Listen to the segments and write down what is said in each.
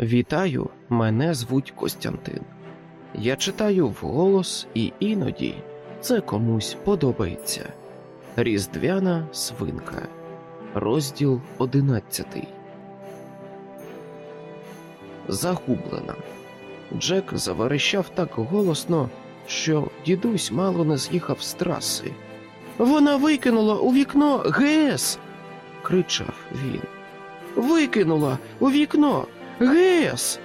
Вітаю, мене звуть Костянтин. Я читаю вголос і іноді це комусь подобається. Різдвяна свинка. Розділ одинадцятий. Загублена. Джек заверещав так голосно, що дідусь мало не з'їхав з траси. Вона викинула у вікно ГС. кричав він. Викинула у вікно ГС.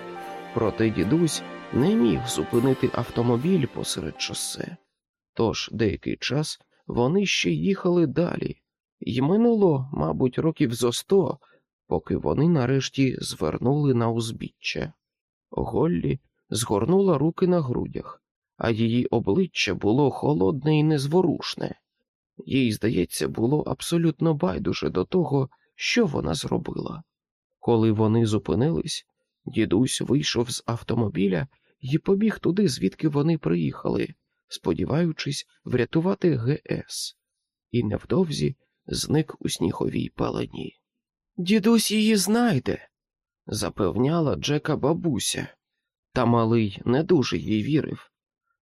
Проте дідусь не міг зупинити автомобіль посеред шосе. Тож деякий час вони ще їхали далі, і минуло, мабуть, років зо сто, поки вони нарешті звернули на узбіччя. Голлі згорнула руки на грудях, а її обличчя було холодне і незворушне. Їй, здається, було абсолютно байдуже до того, що вона зробила. Коли вони зупинились, дідусь вийшов з автомобіля і побіг туди, звідки вони приїхали, сподіваючись врятувати ГС, і невдовзі зник у сніговій пелені. Дідусь її знайде, запевняла Джека бабуся, та малий не дуже їй вірив.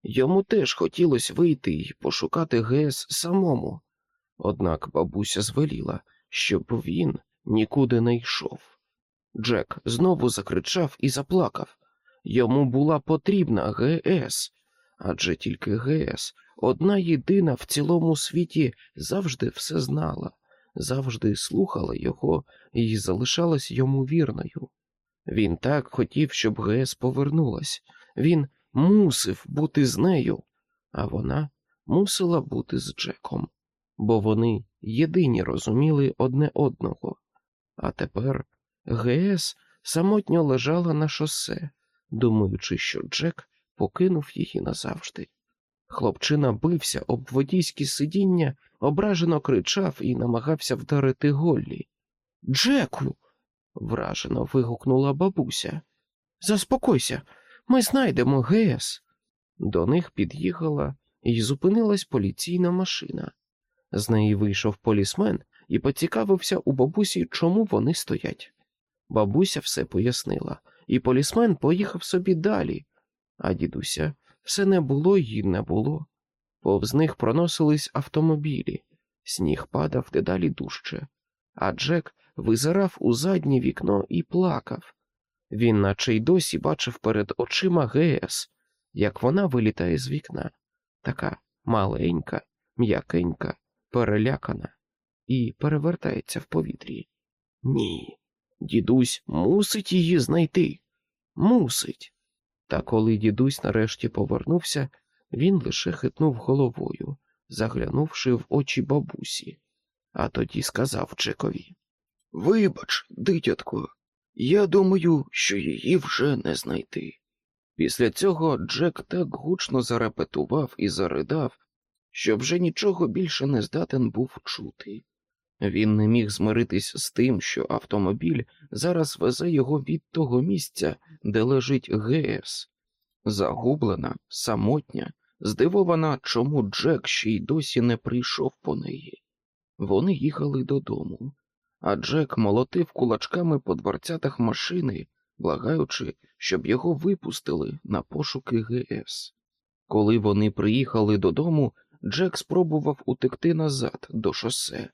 Йому теж хотілося вийти і пошукати ГС самому, однак бабуся звеліла, щоб він нікуди не йшов. Джек знову закричав і заплакав. Йому була потрібна ГС, адже тільки ГС, одна єдина в цілому світі, завжди все знала, завжди слухала його і залишалась йому вірною. Він так хотів, щоб ГС повернулась. Він мусив бути з нею, а вона мусила бути з Джеком, бо вони єдині розуміли одне одного. А тепер ГС самотньо лежала на шосе, думаючи, що Джек покинув її назавжди. Хлопчина бився об водійські сидіння, ображено кричав і намагався вдарити Голлі. Джеку. вражено вигукнула бабуся. Заспокойся, ми знайдемо ГС. До них під'їхала і зупинилась поліційна машина. З неї вийшов полісмен і поцікавився у бабусі, чому вони стоять. Бабуся все пояснила, і полісмен поїхав собі далі, а дідуся все не було й не було. Повз них проносились автомобілі, сніг падав дедалі дужче, а Джек визирав у заднє вікно і плакав. Він, наче й досі, бачив перед очима ГС, як вона вилітає з вікна, така маленька, м'якенька, перелякана, і перевертається в повітрі. Ні, дідусь мусить її знайти. Мусить. Та коли дідусь нарешті повернувся, він лише хитнув головою, заглянувши в очі бабусі, а тоді сказав Джекові Вибач, дитятко, я думаю, що її вже не знайти. Після цього Джек так гучно зарепетував і заридав, що вже нічого більше не здатен був чути. Він не міг змиритись з тим, що автомобіль зараз везе його від того місця, де лежить ГС. Загублена, самотня, здивована, чому Джек ще й досі не прийшов по неї. Вони їхали додому, а Джек молотив кулачками по дворцятах машини, благаючи, щоб його випустили на пошуки ГС. Коли вони приїхали додому, Джек спробував утекти назад до шосе.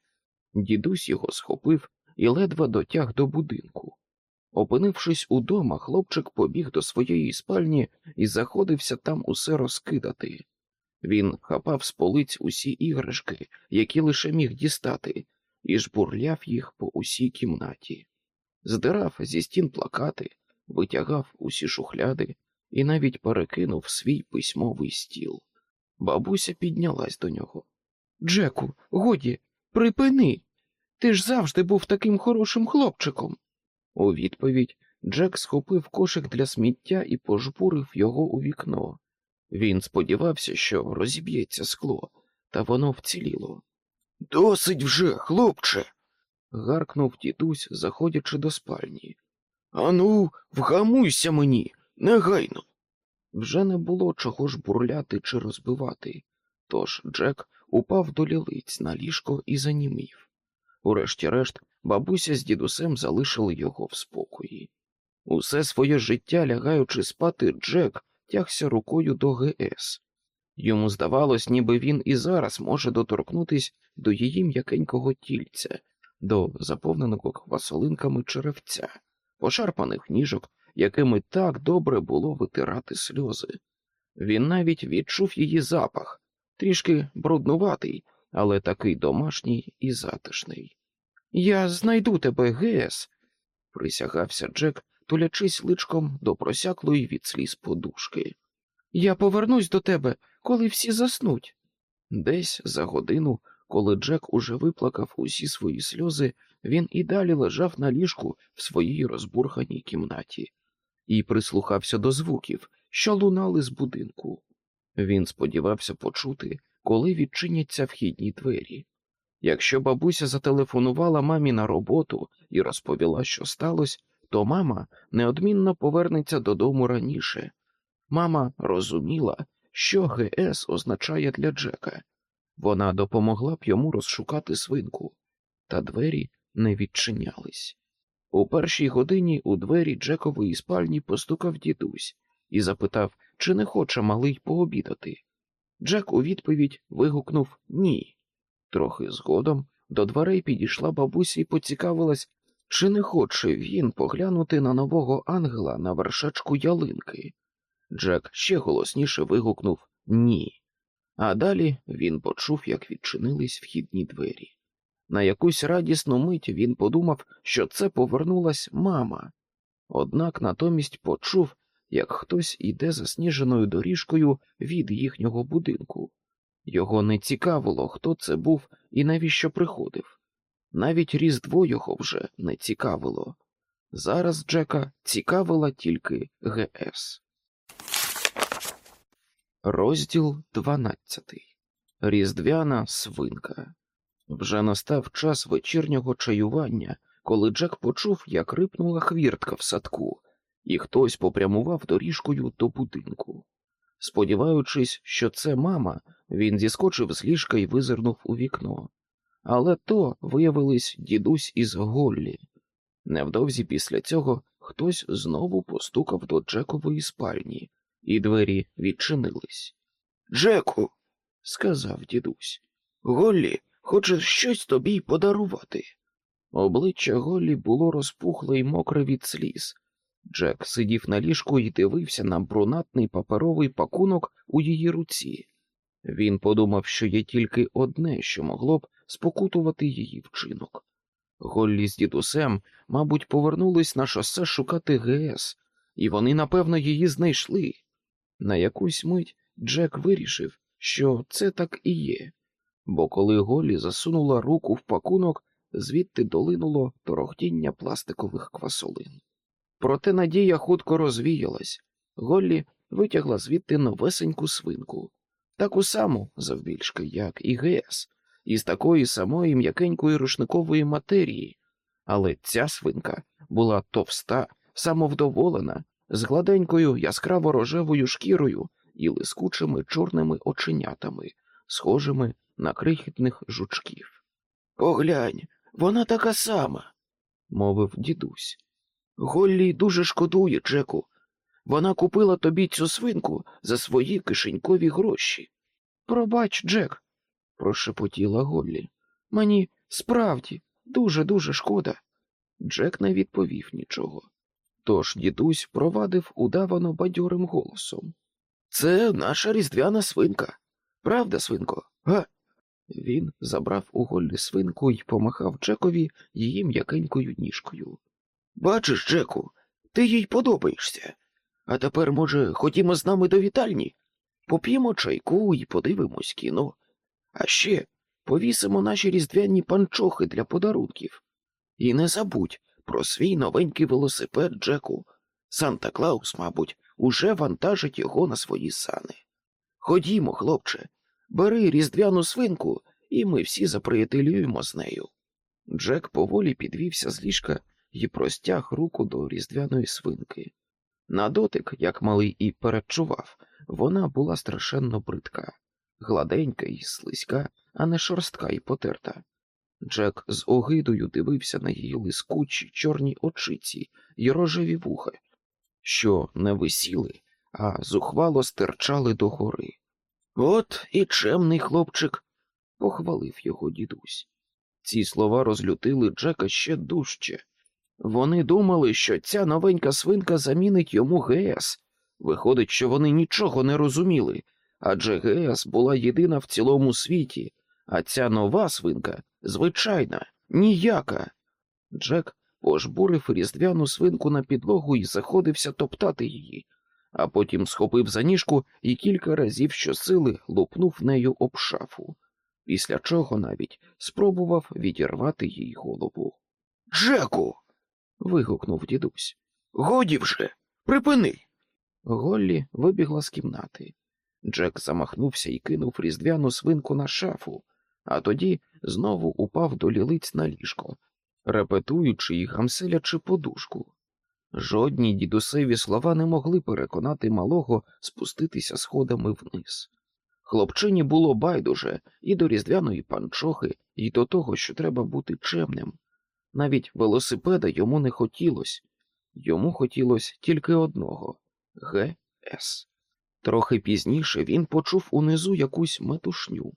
Дідусь його схопив і ледве дотяг до будинку. Опинившись удома, хлопчик побіг до своєї спальні і заходився там усе розкидати. Він хапав з полиць усі іграшки, які лише міг дістати, і жбурляв їх по усій кімнаті, здирав зі стін плакати, витягав усі шухляди і навіть перекинув свій письмовий стіл. Бабуся піднялась до нього. Джеку, годі, припини. Ти ж завжди був таким хорошим хлопчиком. У відповідь Джек схопив кошик для сміття і пожбурив його у вікно. Він сподівався, що розіб'ється скло, та воно вціліло. Досить вже, хлопче. гаркнув дідусь, заходячи до спальні. Ану, вгамуйся мені, негайно. Вже не було чого ж бурляти чи розбивати, тож Джек упав до лілиць на ліжко і занімів. Урешті-решт, бабуся з дідусем залишили його в спокої. Усе своє життя, лягаючи спати, Джек тягся рукою до ГС. Йому здавалось, ніби він і зараз може доторкнутись до її м'якенького тільця, до заповненого квасолинками черевця, пошарпаних ніжок, якими так добре було витирати сльози. Він навіть відчув її запах, трішки бруднуватий, але такий домашній і затишний. Я знайду тебе, Гес, присягався Джек, тулячись личком до просяклої від сліз подушки. Я повернусь до тебе, коли всі заснуть. Десь за годину, коли Джек уже виплакав усі свої сльози, він і далі лежав на ліжку в своїй розбурханій кімнаті і прислухався до звуків, що лунали з будинку. Він сподівався почути, коли відчиняться вхідні двері. Якщо бабуся зателефонувала мамі на роботу і розповіла, що сталося, то мама неодмінно повернеться додому раніше. Мама розуміла, що ГС означає для Джека. Вона допомогла б йому розшукати свинку, та двері не відчинялись. У першій годині у двері Джекової спальні постукав дідусь і запитав, чи не хоче малий пообідати. Джек у відповідь вигукнув ні. Трохи згодом до дверей підійшла бабуся і поцікавилась, чи не хоче він поглянути на нового ангела на вершечку ялинки. Джек ще голосніше вигукнув ні. А далі він почув, як відчинились вхідні двері. На якусь радісну мить він подумав, що це повернулась мама, однак натомість почув, як хтось іде засніженою доріжкою від їхнього будинку. Його не цікавило, хто це був і навіщо приходив. Навіть Різдво його вже не цікавило. Зараз Джека цікавила тільки ГС. Розділ 12. Різдвяна свинка. Вже настав час вечірнього чаювання, коли Джек почув, як рипнула хвіртка в садку, і хтось попрямував доріжкою до будинку. Сподіваючись, що це мама, він зіскочив з ліжка і визирнув у вікно. Але то виявились дідусь із Голлі. Невдовзі після цього хтось знову постукав до Джекової спальні, і двері відчинились. Джеку, сказав дідусь, Голлі хоче щось тобі подарувати. Обличчя Голлі було розпухле й мокре від сліз. Джек сидів на ліжку і дивився на брунатний паперовий пакунок у її руці. Він подумав, що є тільки одне, що могло б спокутувати її вчинок. Голлі з дідусем, мабуть, повернулись на шосе шукати ГС, і вони, напевно, її знайшли. На якусь мить Джек вирішив, що це так і є, бо коли Голлі засунула руку в пакунок, звідти долинуло торохтіння пластикових квасолин. Проте надія хутко розвіялась. Голлі витягла звідти новесеньку свинку, таку саму завбільшки, як і ГС, із такої самої м'якенької рушникової матерії, але ця свинка була товста, самовдоволена, з гладенькою яскраво рожевою шкірою і лискучими чорними оченятами, схожими на крихітних жучків. Поглянь, вона така сама, мовив дідусь. Голлі дуже шкодує, Джеку. Вона купила тобі цю свинку за свої кишенькові гроші. Пробач, Джек, прошепотіла Голлі. Мені справді дуже дуже шкода. Джек не відповів нічого. Тож дідусь провадив удавано бадьорим голосом. Це наша різдвяна свинка. Правда, свинко? Га? Він забрав у Голлі свинку і помахав Джекові її м'якенькою ніжкою. Бачиш, Джеку, ти їй подобаєшся. А тепер, може, ходімо з нами до вітальні, поп'ємо чайку і подивимось кіно. А ще повісимо наші різдвяні панчохи для подарунків. І не забудь про свій новенький велосипед, Джеку. Санта Клаус, мабуть, уже вантажить його на свої сани. Ходімо, хлопче, бери різдвяну свинку, і ми всі заприятелюємо з нею. Джек поволі підвівся з ліжка і простяг руку до різдвяної свинки. На дотик, як малий і передчував, вона була страшенно бридка, гладенька і слизька, а не шорстка і потерта. Джек з огидою дивився на її лискучі чорні очиці й рожеві вуха, що не висіли, а зухвало стирчали догори. От і чемний хлопчик, похвалив його дідусь. Ці слова розлютили Джека ще дужче. Вони думали, що ця новенька свинка замінить йому ГС. Виходить, що вони нічого не розуміли, адже ГС була єдина в цілому світі, а ця нова свинка звичайна, ніяка. Джек пожбурив різдвяну свинку на підлогу і заходився топтати її, а потім схопив за ніжку і кілька разів щосили лупнув нею об шафу, після чого навіть спробував відірвати їй голову. Джеку. Вигукнув дідусь. Годі вже, припини. Голлі вибігла з кімнати. Джек замахнувся і кинув різдвяну свинку на шафу, а тоді знову упав до лілиць на ліжко, репетуючи і гамселячи подушку. Жодні дідусеві слова не могли переконати малого спуститися сходами вниз. Хлопчині було байдуже і до різдвяної панчохи, і до того, що треба бути чемним. Навіть велосипеда йому не хотілося, йому хотілося тільки одного ГС. Трохи пізніше він почув унизу якусь метушню.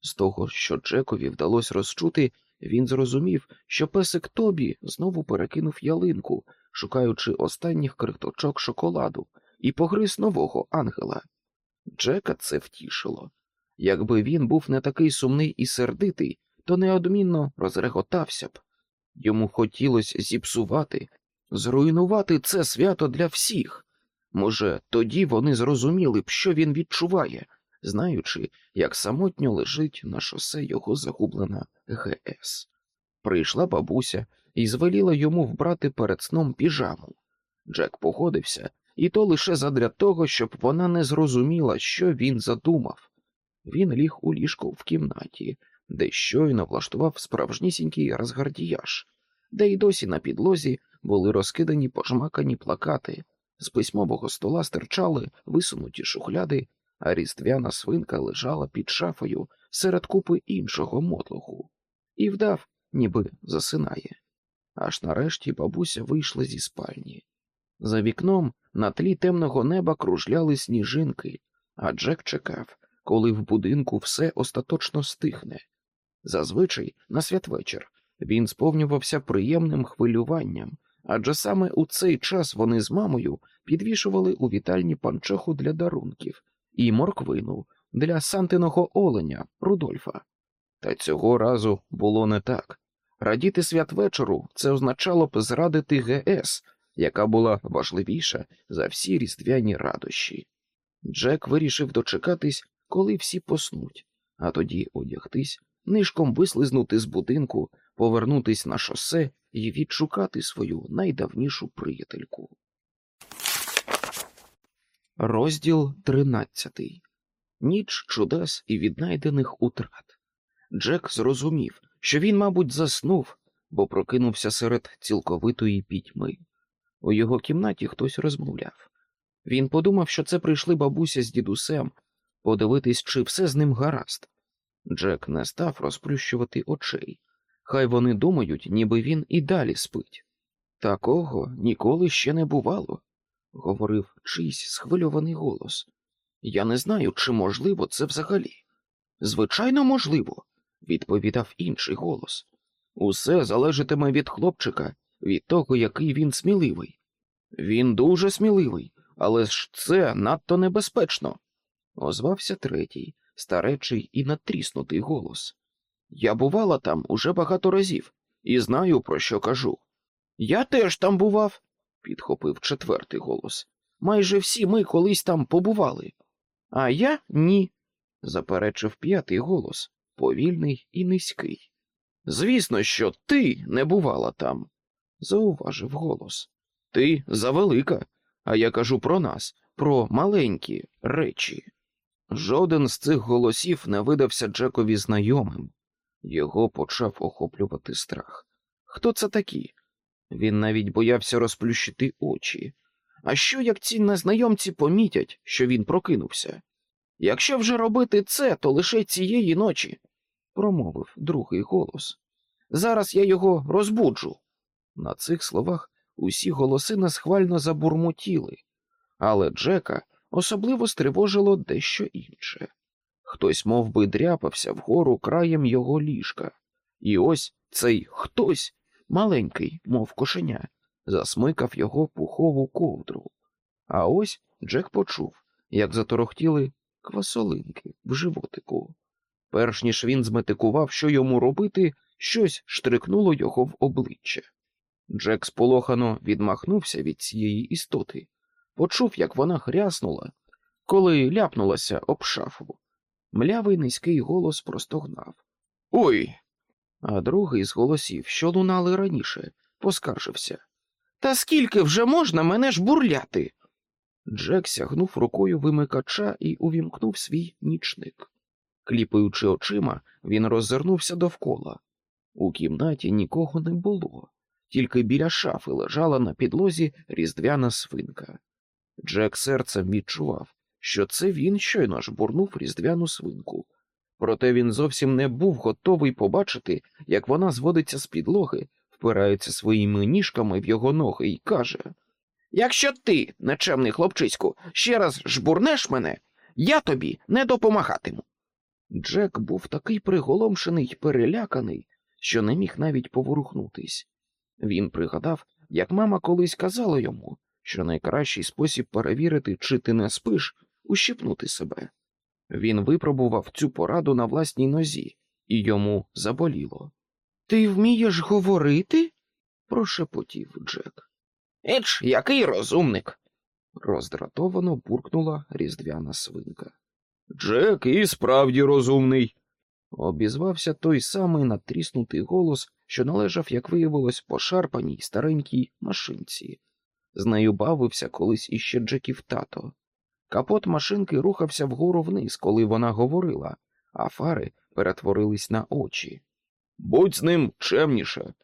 З того, що Джекові вдалося розчути, він зрозумів, що песик Тобі знову перекинув ялинку, шукаючи останніх крихточок шоколаду, і погриз нового ангела. Джека це втішило. Якби він був не такий сумний і сердитий, то неодмінно розреготався б. Йому хотілося зіпсувати, зруйнувати це свято для всіх. Може, тоді вони зрозуміли б, що він відчуває, знаючи, як самотньо лежить на шосе його загублена ГС. Прийшла бабуся і звеліла йому вбрати перед сном піжаму. Джек погодився, і то лише задля того, щоб вона не зрозуміла, що він задумав. Він ліг у ліжко в кімнаті, де щойно влаштував справжнісінький розгардіяж, де й досі на підлозі були розкидані пожмакані плакати, з письмового стола стирчали висунуті шухляди, а різдвяна свинка лежала під шафою серед купи іншого мотлуху, і вдав, ніби засинає. Аж нарешті бабуся вийшла зі спальні. За вікном на тлі темного неба кружляли сніжинки, а Джек чекав, коли в будинку все остаточно стихне. Зазвичай, на святвечір, він сповнювався приємним хвилюванням, адже саме у цей час вони з мамою підвішували у вітальні панчоху для дарунків і морквину для Сантиного оленя Рудольфа. Та цього разу було не так. Радіти святвечору це означало б зрадити ГС, яка була важливіша за всі різдвяні радощі. Джек вирішив дочекатись, коли всі поснуть, а тоді одягтись, нишком вислизнути з будинку, повернутись на шосе і відшукати свою найдавнішу приятельку. Розділ тринадцятий Ніч чудес і віднайдених утрат. Джек зрозумів, що він, мабуть, заснув, бо прокинувся серед цілковитої пітьми. У його кімнаті хтось розмовляв. Він подумав, що це прийшли бабуся з дідусем, подивитись, чи все з ним гаразд. Джек не став розплющувати очей. Хай вони думають, ніби він і далі спить. Такого ніколи ще не бувало, говорив чийсь схвильований голос. Я не знаю, чи можливо це взагалі. Звичайно, можливо, відповідав інший голос. Усе залежатиме від хлопчика, від того, який він сміливий. Він дуже сміливий, але ж це надто небезпечно, озвався третій, старечий і натріснутий голос. Я бувала там уже багато разів і знаю, про що кажу. Я теж там бував, підхопив четвертий голос. Майже всі ми колись там побували. А я ні, заперечив п'ятий голос, повільний і низький. Звісно, що ти не бувала там, зауважив голос. Ти завелика, а я кажу про нас, про маленькі речі. Жоден з цих голосів не видався Джекові знайомим. Його почав охоплювати страх. Хто це такі? Він навіть боявся розплющити очі. А що як ці незнайомці помітять, що він прокинувся? Якщо вже робити це, то лише цієї ночі, промовив другий голос. Зараз я його розбуджу. На цих словах усі голоси несхвально забурмотіли, але Джека особливо стривожило дещо інше. Хтось мов би, дряпався вгору краєм його ліжка, і ось цей хтось, маленький, мов кошеня, засмикав його пухову ковдру. А ось Джек почув, як заторохтіли квасолинки в животику. Перш ніж він зметикував, що йому робити, щось штрикнуло його в обличчя. Джек сполохано відмахнувся від цієї істоти, почув, як вона хряснула, коли ляпнулася об шафу. Млявий низький голос простогнав Ой. А другий з голосів, що лунали раніше, поскаржився. Та скільки вже можна мене ж бурляти? Джек сягнув рукою вимикача і увімкнув свій нічник. Кліпаючи очима, він роззирнувся довкола. У кімнаті нікого не було, тільки біля шафи лежала на підлозі різдвяна свинка. Джек серцем відчував, що це він щойно ж бурнув різдвяну свинку, проте він зовсім не був готовий побачити, як вона зводиться з підлоги, впирається своїми ніжками в його ноги і каже Якщо ти, нечемний хлопчиську, ще раз жбурнеш мене, я тобі не допомагатиму. Джек був такий приголомшений й переляканий, що не міг навіть поворухнутись. Він пригадав, як мама колись казала йому, що найкращий спосіб перевірити, чи ти не спиш, ущипнути себе. Він випробував цю пораду на власній нозі, і йому заболіло. Ти вмієш говорити? прошепотів Джек. Еч, який розумник. роздратовано буркнула різдвяна свинка. Джек і справді розумний, обізвався той самий натріснутий голос, що належав, як виявилось, пошарпаній старенькій машинці. З нею бавився колись іще Джеків тато. Капот машинки рухався вгору вниз, коли вона говорила, а фари перетворились на очі. Будь з ним чемніше.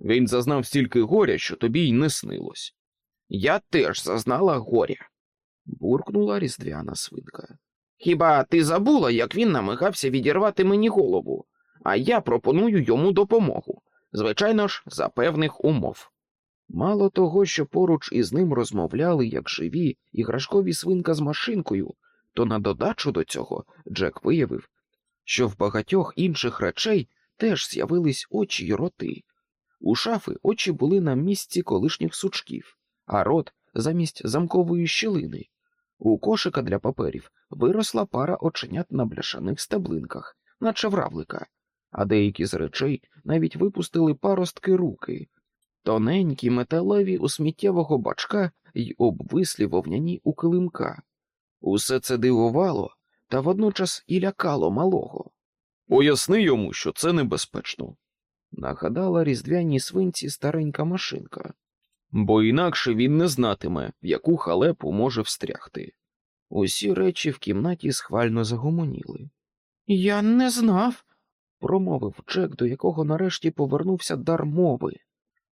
Він зазнав стільки горя, що тобі й не снилось. Я теж зазнала горя, буркнула різдвяна свинка. Хіба ти забула, як він намагався відірвати мені голову, а я пропоную йому допомогу, звичайно ж, за певних умов. Мало того, що поруч із ним розмовляли як живі іграшкові свинка з машинкою, то на додачу до цього Джек виявив, що в багатьох інших речей теж з'явились очі й роти. У шафи очі були на місці колишніх сучків, а рот замість замкової щілини. У кошика для паперів виросла пара оченят на бляшаних стеблинках, наче вравлика, а деякі з речей навіть випустили паростки руки, тоненькі металеві у сміттєвого бачка й обвислі вовняні у килимка. Усе це дивувало та водночас і лякало малого. Поясни йому, що це небезпечно, нагадала різдвяній свинці старенька машинка, бо інакше він не знатиме, в яку халепу може встрягти. Усі речі в кімнаті схвально загомоніли. Я не знав, промовив Джек, до якого нарешті повернувся дар мови.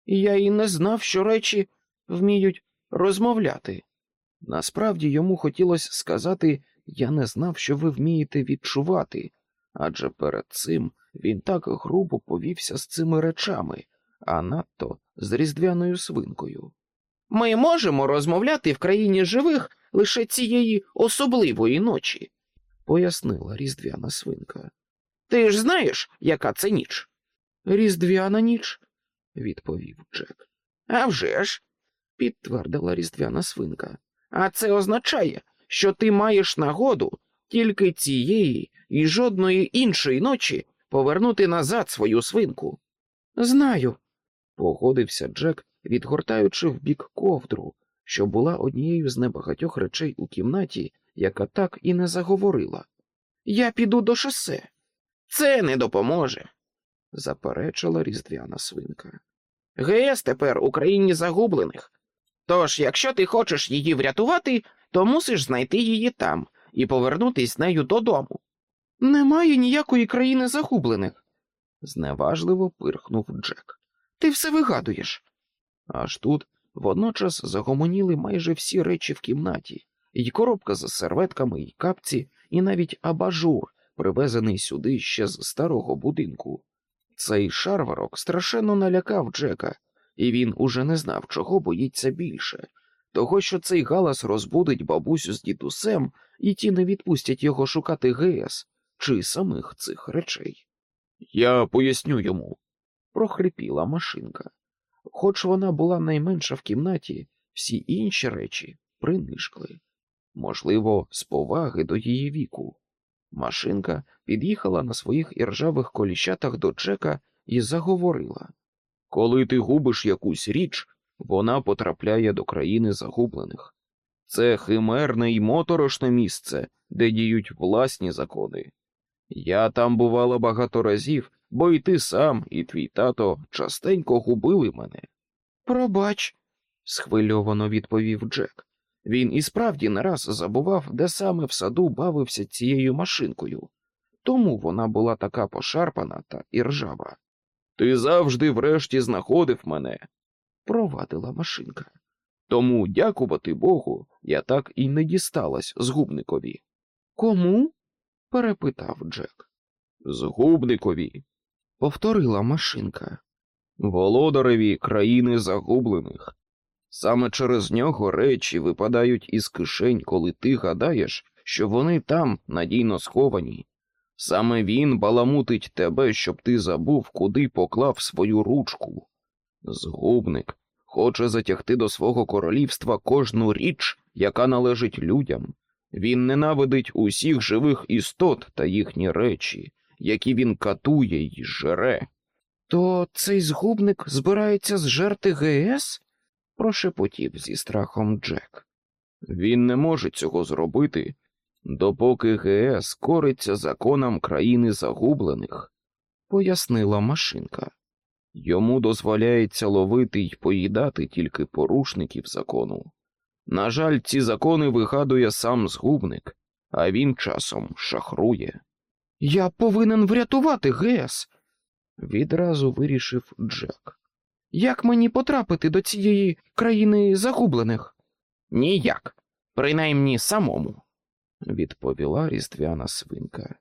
Я і не знав, що речі вміють розмовляти. Насправді йому хотілося сказати я не знав, що ви вмієте відчувати, адже перед цим він так грубо повівся з цими речами, а надто з різдвяною свинкою. Ми можемо розмовляти в країні живих лише цієї особливої ночі, пояснила різдвяна свинка. Ти ж знаєш, яка це ніч? Різдвяна ніч, відповів Джек. «А вже ж», – підтвердила різдвяна свинка. А це означає, що ти маєш нагоду тільки цієї і жодної іншої ночі повернути назад свою свинку. Знаю, погодився Джек, відгортаючи в бік ковдру, що була однією з небагатьох речей у кімнаті, яка так і не заговорила. Я піду до шосе. Це не допоможе, заперечила різдвяна свинка. ГЕС тепер у країні загублених. Тож, якщо ти хочеш її врятувати, то мусиш знайти її там і повернутись з нею додому. Немає ніякої країни загублених, зневажливо пирхнув Джек. Ти все вигадуєш. Аж тут водночас загомоніли майже всі речі в кімнаті, і коробка з серветками, і капці, і навіть абажур, привезений сюди ще з старого будинку. Цей шарварок страшенно налякав Джека, і він уже не знав, чого боїться більше того, що цей галас розбудить бабусю з дідусем, і ті не відпустять його шукати ГС чи самих цих речей. Я поясню йому, прохрипіла машинка. Хоч вона була найменша в кімнаті, всі інші речі принишкли, можливо, з поваги до її віку. Машинка під'їхала на своїх іржавих коліщатах до Джека і заговорила Коли ти губиш якусь річ, вона потрапляє до країни загублених. Це химерне і моторошне місце, де діють власні закони. Я там бувала багато разів, бо і ти сам, і твій тато частенько губили мене. Пробач, схвильовано відповів Джек. Він і справді не раз забував, де саме в саду бавився цією машинкою, тому вона була така пошарпана та іржава. Ти завжди врешті знаходив мене, провадила машинка. Тому, дякувати Богу, я так і не дісталась згубникові. Кому? перепитав Джек. Згубникові, повторила машинка. Володареві країни загублених. Саме через нього речі випадають із кишень, коли ти гадаєш, що вони там надійно сховані. Саме він баламутить тебе, щоб ти забув, куди поклав свою ручку. Згубник хоче затягти до свого королівства кожну річ, яка належить людям. Він ненавидить усіх живих істот та їхні речі, які він катує й жере. То цей згубник збирається зжерти ГС? Прошепотів зі страхом Джек. Він не може цього зробити, допоки ГС кориться законам країни загублених, пояснила машинка. Йому дозволяється ловити й поїдати тільки порушників закону. На жаль, ці закони вигадує сам згубник, а він часом шахрує. Я повинен врятувати ГС, відразу вирішив Джек. Як мені потрапити до цієї країни загублених? Ніяк, принаймні самому, відповіла різдвяна свинка.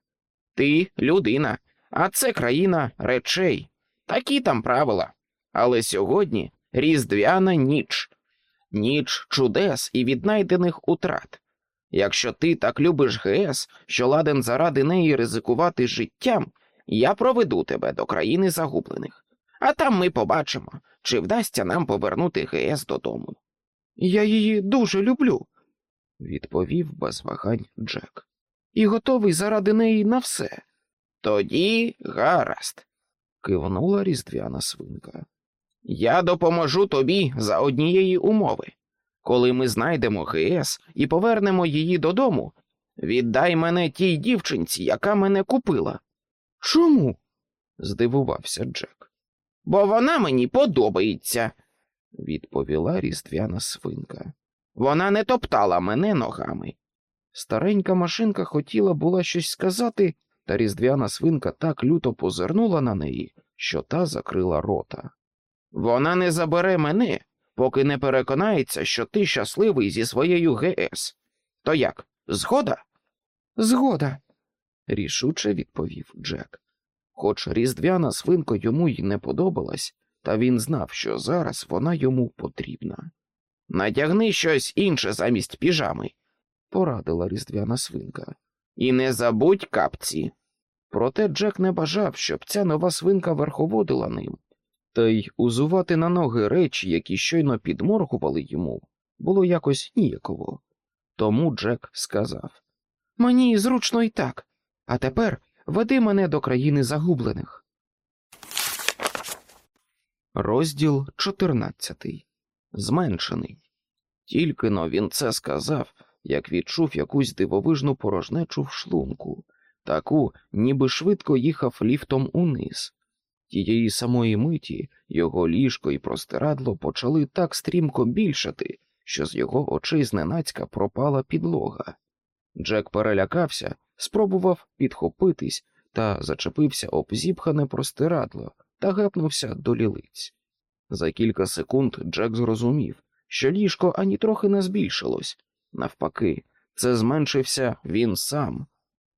Ти людина, а це країна речей. Такі там правила. Але сьогодні різдвяна ніч, ніч чудес і віднайдених утрат. Якщо ти так любиш ГС, що ладен заради неї ризикувати життям, я проведу тебе до країни загублених, а там ми побачимо, чи вдасться нам повернути ГС додому. Я її дуже люблю, відповів без вагань Джек, і готовий заради неї на все. Тоді гаразд, кивнула різдвяна свинка. Я допоможу тобі за однієї умови. Коли ми знайдемо ГС і повернемо її додому, віддай мене тій дівчинці, яка мене купила. Чому? здивувався Джек. Бо вона мені подобається, відповіла різдвяна свинка. Вона не топтала мене ногами. Старенька машинка хотіла була щось сказати, та різдвяна свинка так люто позирнула на неї, що та закрила рота. Вона не забере мене, поки не переконається, що ти щасливий зі своєю ГС. То як, згода? Згода, рішуче відповів Джек. Хоч різдвяна свинка йому й не подобалась, та він знав, що зараз вона йому потрібна. Натягни щось інше замість піжами, порадила різдвяна свинка. І не забудь капці. Проте Джек не бажав, щоб ця нова свинка верховодила ним, та й узувати на ноги речі, які щойно підморгували йому, було якось ніяково. Тому Джек сказав Мені зручно і так, а тепер веди мене до країни загублених. Розділ чотирнадцятий. Зменшений. Тільки но він це сказав, як відчув якусь дивовижну порожнечу в шлунку, таку, ніби швидко їхав ліфтом униз. Тієї самої миті його ліжко і простирадло почали так стрімко більшати, що з його очей зненацька пропала підлога. Джек перелякався, спробував підхопитись та зачепився об зіпхане простирадло та гепнувся до лілиць. За кілька секунд Джек зрозумів, що ліжко ані трохи не збільшилось. Навпаки, це зменшився він сам.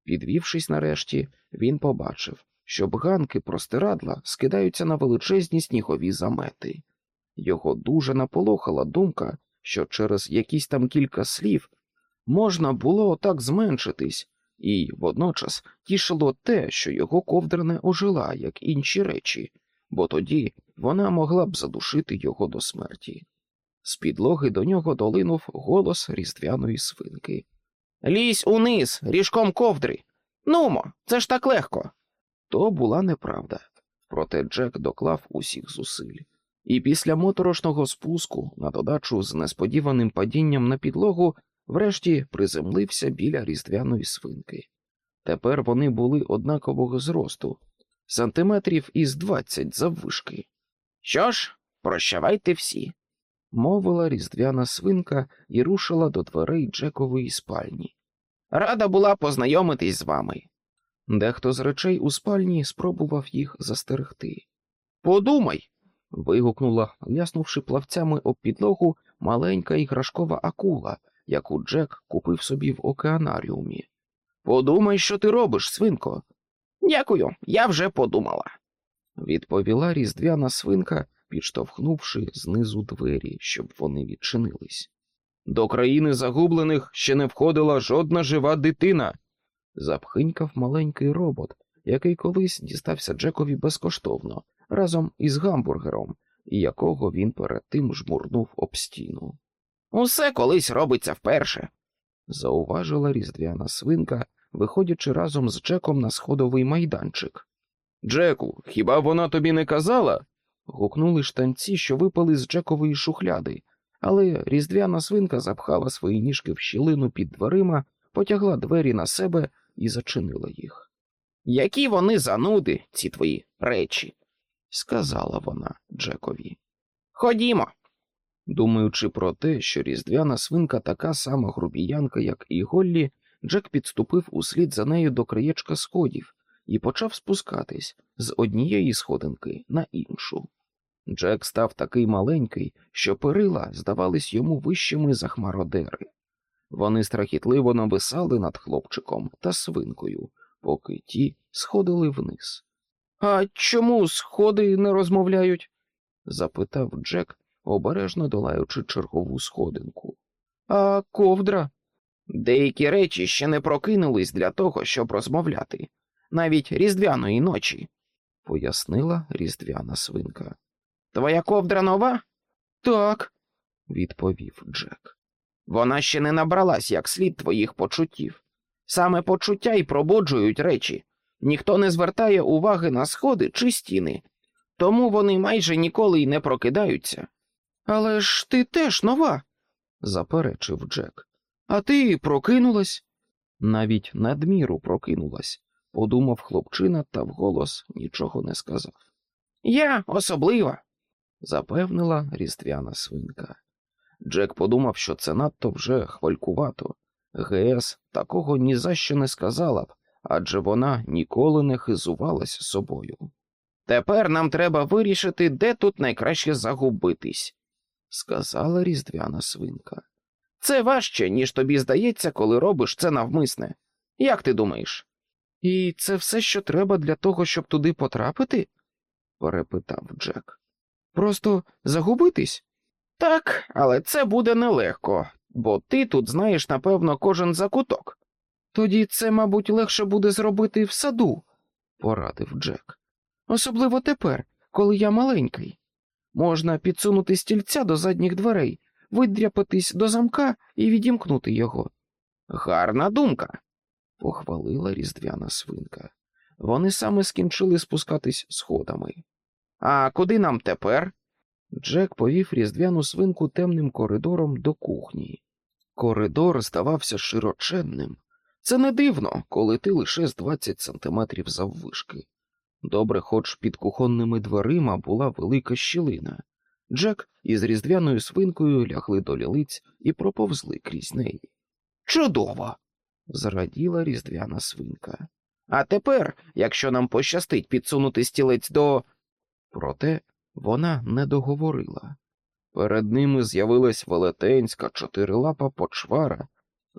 Підвівшись нарешті, він побачив, щоб ганки простирадла скидаються на величезні снігові замети. Його дуже наполохала думка, що через якісь там кілька слів можна було так зменшитись, і водночас тішило те, що його ковдра не ожила, як інші речі, бо тоді вона могла б задушити його до смерті. З підлоги до нього долинув голос різдвяної свинки. Лізь униз, ріжком ковдри. Нумо, це ж так легко. То була неправда, проте Джек доклав усіх зусиль. І після моторошного спуску, на додачу з несподіваним падінням на підлогу, врешті приземлився біля різдвяної свинки. Тепер вони були однакового зросту, сантиметрів із двадцять заввишки. Що ж, прощавайте всі, мовила різдвяна свинка і рушила до дверей Джекової спальні. Рада була познайомитись з вами. Дехто з речей у спальні спробував їх застерегти. Подумай. вигукнула, ляснувши плавцями об підлогу маленька іграшкова акула, яку Джек купив собі в океанаріумі. Подумай, що ти робиш, свинко. Дякую, я вже подумала, відповіла різдвяна свинка, підштовхнувши знизу двері, щоб вони відчинились. До країни загублених ще не входила жодна жива дитина. Запхинькав маленький робот, який колись дістався Джекові безкоштовно, разом із гамбургером, і якого він перед тим жмурнув об стіну. Усе колись робиться вперше, зауважила різдвяна свинка, виходячи разом з Джеком на сходовий майданчик. Джеку, хіба вона тобі не казала? гукнули штанці, що випали з Джекової шухляди, але різдвяна свинка запхала свої ніжки в щілину під дверима, потягла двері на себе і зачинила їх. Які вони зануди, ці твої речі, сказала вона Джекові. Ходімо. Думаючи про те, що різдвяна свинка така сама грубіянка, як і Голлі, Джек підступив услід за нею до краєчка сходів і почав спускатись з однієї сходинки на іншу. Джек став такий маленький, що перила здавались йому вищими за хмародери. Вони страхітливо нависали над хлопчиком та свинкою, поки ті сходили вниз. А чому сходи не розмовляють? запитав Джек, обережно долаючи чергову сходинку. А ковдра? Деякі речі ще не прокинулись для того, щоб розмовляти, навіть різдвяної ночі, пояснила різдвяна свинка. Твоя ковдра нова? Так, відповів Джек. Вона ще не набралась як слід твоїх почуттів. Саме почуття й пробуджують речі. Ніхто не звертає уваги на сходи чи стіни, тому вони майже ніколи й не прокидаються. Але ж ти теж нова, заперечив Джек. А ти прокинулась? Навіть надміру прокинулась, подумав хлопчина та вголос нічого не сказав. Я особлива, запевнила різдвяна свинка. Джек подумав, що це надто вже хвалькувато. ГС такого ні за що не сказала б, адже вона ніколи не хизувалась собою. Тепер нам треба вирішити, де тут найкраще загубитись, сказала різдвяна свинка. Це важче, ніж тобі здається, коли робиш це навмисне. Як ти думаєш? І це все, що треба для того, щоб туди потрапити? перепитав Джек. Просто загубитись? Так, але це буде нелегко, бо ти тут знаєш, напевно, кожен закуток. Тоді це, мабуть, легше буде зробити в саду, порадив Джек. Особливо тепер, коли я маленький. Можна підсунути стільця до задніх дверей, видряпатись до замка і відімкнути його. Гарна думка, похвалила різдвяна свинка. Вони саме скінчили спускатись сходами. А куди нам тепер? Джек повів різдвяну свинку темним коридором до кухні. Коридор здавався широченним. Це не дивно, коли ти лише з 20 сантиметрів заввишки. Добре, хоч під кухонними дверима була велика щілина. Джек із різдвяною свинкою лягли до лілиць і проповзли крізь неї. Чудово! зраділа різдвяна свинка. А тепер, якщо нам пощастить підсунути стілець до. Проте вона не договорила. Перед ними з'явилась велетенська чотирилапа почвара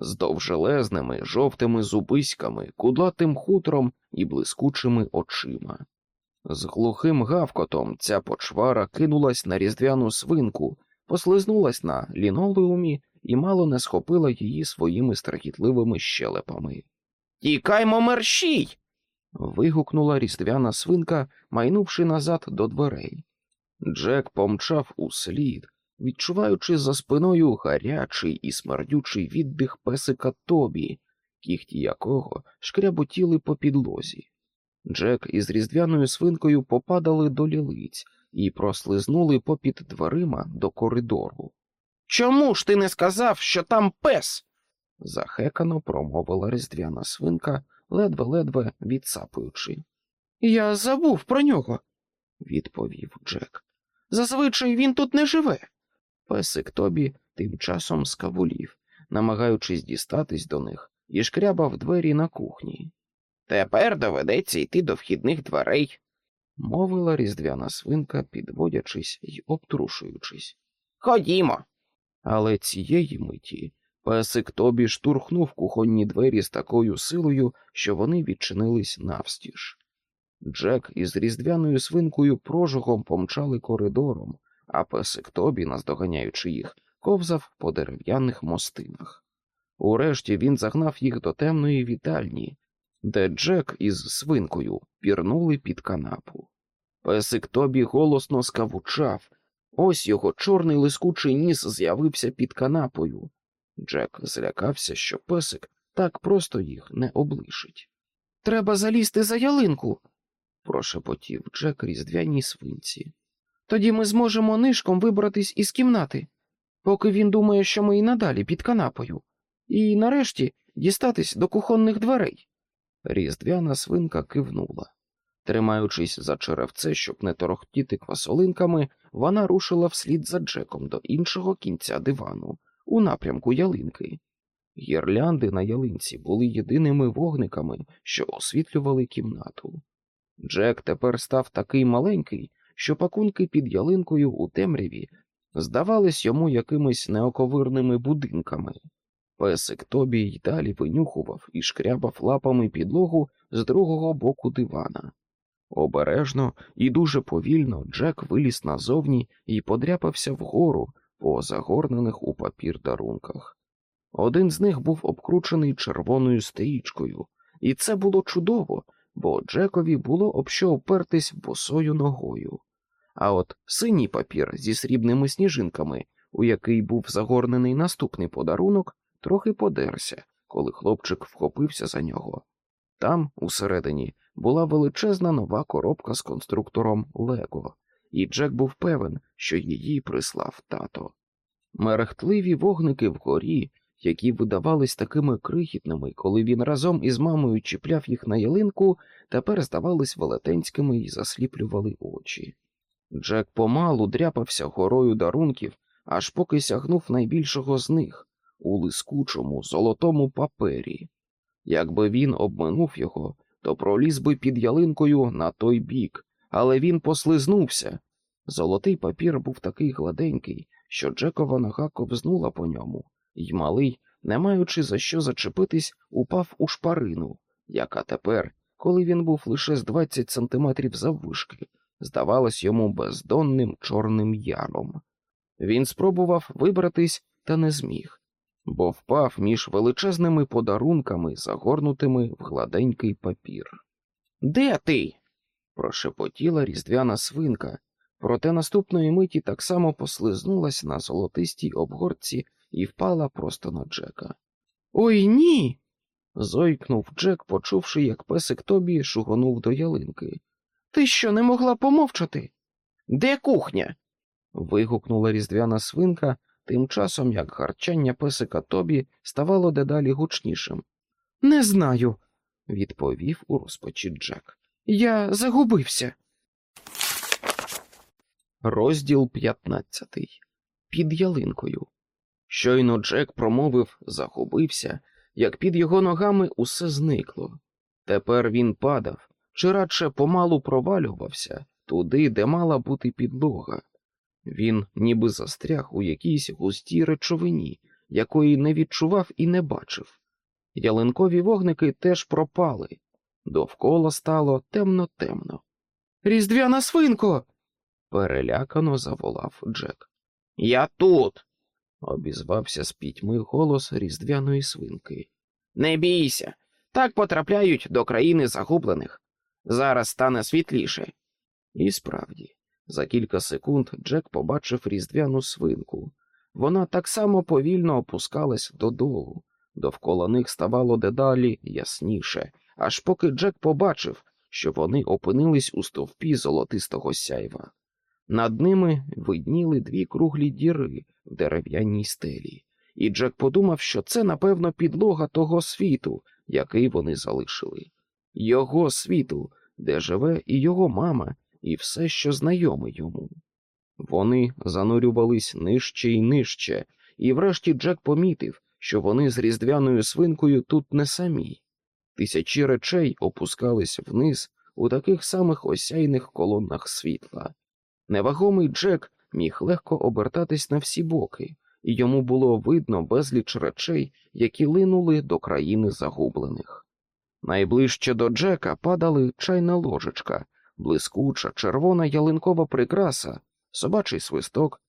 з довжелезними жовтими зубиськами, кудлатим хутром і блискучими очима. З глухим гавкотом ця почвара кинулась на різдвяну свинку, послизнулась на лінолеумі і мало не схопила її своїми страхітливими щелепами. Тікаймо мерщій. вигукнула різдвяна свинка, майнувши назад до дверей. Джек помчав услід, відчуваючи за спиною гарячий і смердючий віддих песика Тобі, кіхті якого шкряботіли по підлозі. Джек із різдвяною свинкою попадали до лілиць і прослизнули попід дверима до коридору. Чому ж ти не сказав, що там пес? захекано промовила різдвяна свинка, ледве-ледве відсапуючи. Я забув про нього, відповів Джек. Зазвичай він тут не живе. Песик Тобі тим часом скавулів, намагаючись дістатись до них, і шкрябав двері на кухні. Тепер доведеться йти до вхідних дверей, мовила різдвяна свинка, підводячись й обтрушуючись. Ходімо. Але цієї миті песик Тобі штурхнув кухонні двері з такою силою, що вони відчинились навстіж. Джек із різдвяною свинкою прожогом помчали коридором, а песик Тобі, наздоганяючи їх, ковзав по дерев'яних мостинах. Урешті він загнав їх до темної вітальні, де Джек із свинкою пірнули під канапу. Песик Тобі голосно скавучав, ось його чорний лискучий ніс з'явився під канапою. Джек злякався, що песик так просто їх не облишить. Треба залізти за ялинку, прошепотів Джек різдвяній свинці. Тоді ми зможемо нишком вибратись із кімнати, поки він думає, що ми і надалі під канапою, і нарешті дістатись до кухонних дверей. Різдвяна свинка кивнула. Тримаючись за черевце, щоб не торохтіти квасолинками, вона рушила вслід за Джеком до іншого кінця дивану, у напрямку ялинки. Гірлянди на ялинці були єдиними вогниками, що освітлювали кімнату. Джек тепер став такий маленький, що пакунки під ялинкою у темряві здавались йому якимись неоковирними будинками. Песик Тобі й далі винюхував і шкрябав лапами підлогу з другого боку дивана. Обережно і дуже повільно Джек виліз назовні і подряпався вгору по загорнених у папір дарунках. Один з них був обкручений червоною стрічкою, і це було чудово, бо Джекові було об що опертись босою ногою. А от синій папір зі срібними сніжинками, у який був загорнений наступний подарунок, трохи подерся, коли хлопчик вхопився за нього. Там, усередині, була величезна нова коробка з конструктором Лего, і Джек був певен, що її прислав тато. Мерехтливі вогники вгорі, які видавались такими крихітними, коли він разом із мамою чіпляв їх на ялинку, тепер здавались велетенськими і засліплювали очі. Джек помалу дряпався горою дарунків, аж поки сягнув найбільшого з них у лискучому золотому папері. Якби він обминув його, то проліз би під ялинкою на той бік, але він послизнувся. Золотий папір був такий гладенький, що Джекова нога ковзнула по ньому, й малий, не маючи за що зачепитись, упав у шпарину, яка тепер, коли він був лише з 20 сантиметрів заввишки, здавалась йому бездонним чорним яром. Він спробував вибратись та не зміг, бо впав між величезними подарунками, загорнутими в гладенький папір. Де ти? прошепотіла різдвяна свинка, проте наступної миті так само послизнулась на золотистій обгорці і впала просто на Джека. Ой ні. зойкнув Джек, почувши, як песик Тобі шугонув до ялинки. Ти що не могла помовчати? Де кухня? вигукнула різдвяна свинка, тим часом як гарчання песика Тобі ставало дедалі гучнішим. Не знаю, відповів у розпачі Джек. Я загубився. Розділ п'ятнадцятий. Під ялинкою. Щойно Джек промовив загубився, як під його ногами усе зникло. Тепер він падав, чи радше помалу провалювався туди, де мала бути підлога. Він ніби застряг у якійсь густій речовині, якої не відчував і не бачив. Ялинкові вогники теж пропали. Довкола стало темно-темно. Різдвяна свинко. перелякано заволав Джек. Я тут. обізвався з пітьми голос різдвяної свинки. Не бійся, так потрапляють до країни загублених. Зараз стане світліше. І справді, за кілька секунд Джек побачив різдвяну свинку. Вона так само повільно опускалась додолу. Довкола них ставало дедалі ясніше, аж поки Джек побачив, що вони опинились у стовпі золотистого сяйва. Над ними видніли дві круглі діри в дерев'яній стелі, і Джек подумав, що це, напевно, підлога того світу, який вони залишили, його світу, де живе і його мама, і все, що знайоме йому. Вони занурювались нижче і нижче, і врешті Джек помітив, що вони з різдвяною свинкою тут не самі. Тисячі речей опускались вниз у таких самих осяйних колонах світла. Невагомий Джек міг легко обертатись на всі боки, і йому було видно безліч речей, які линули до країни загублених. Найближче до Джека падали чайна ложечка, блискуча, червона ялинкова прикраса, собачий свисток,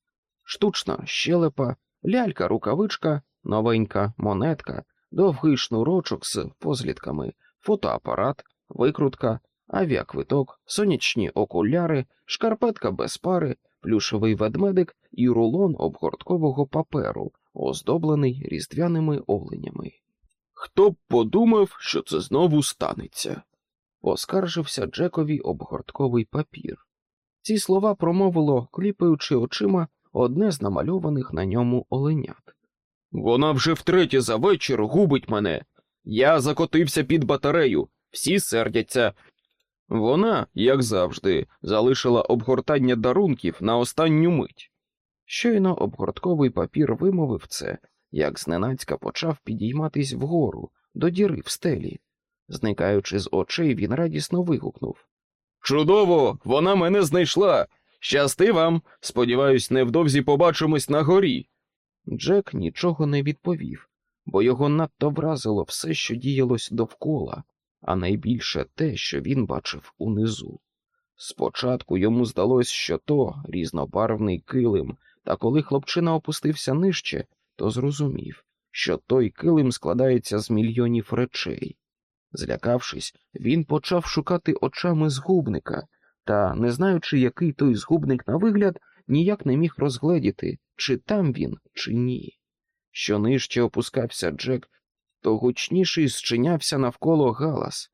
штучна щелепа, лялька рукавичка, новенька монетка, довгий шнурочок з позлітками, фотоапарат, викрутка, авіаквиток, сонячні окуляри, шкарпетка без пари, плюшевий ведмедик і рулон обгорткового паперу, оздоблений різдвяними оленями. Хто б подумав, що це знову станеться? поскаржився Джекові обгортковий папір. Ці слова промовило, кліпаючи очима одне з намальованих на ньому оленят. Вона вже втретє за вечір губить мене. Я закотився під батарею, всі сердяться. Вона, як завжди, залишила обгортання дарунків на останню мить. Щойно обгортковий папір вимовив це, як зненацька почав підійматись вгору, до діри в стелі. Зникаючи з очей, він радісно вигукнув Чудово, вона мене знайшла. Щасти вам. Сподіваюсь, невдовзі побачимось на горі. Джек нічого не відповів, бо його надто вразило все, що діялось довкола, а найбільше те, що він бачив унизу. Спочатку йому здалось, що то різнобарвний килим, та коли хлопчина опустився нижче, то зрозумів, що той килим складається з мільйонів речей. Злякавшись, він почав шукати очами згубника, та, не знаючи, який той згубник на вигляд, ніяк не міг розгледіти, чи там він, чи ні. Що нижче опускався Джек, то гучніший зчинявся навколо галас.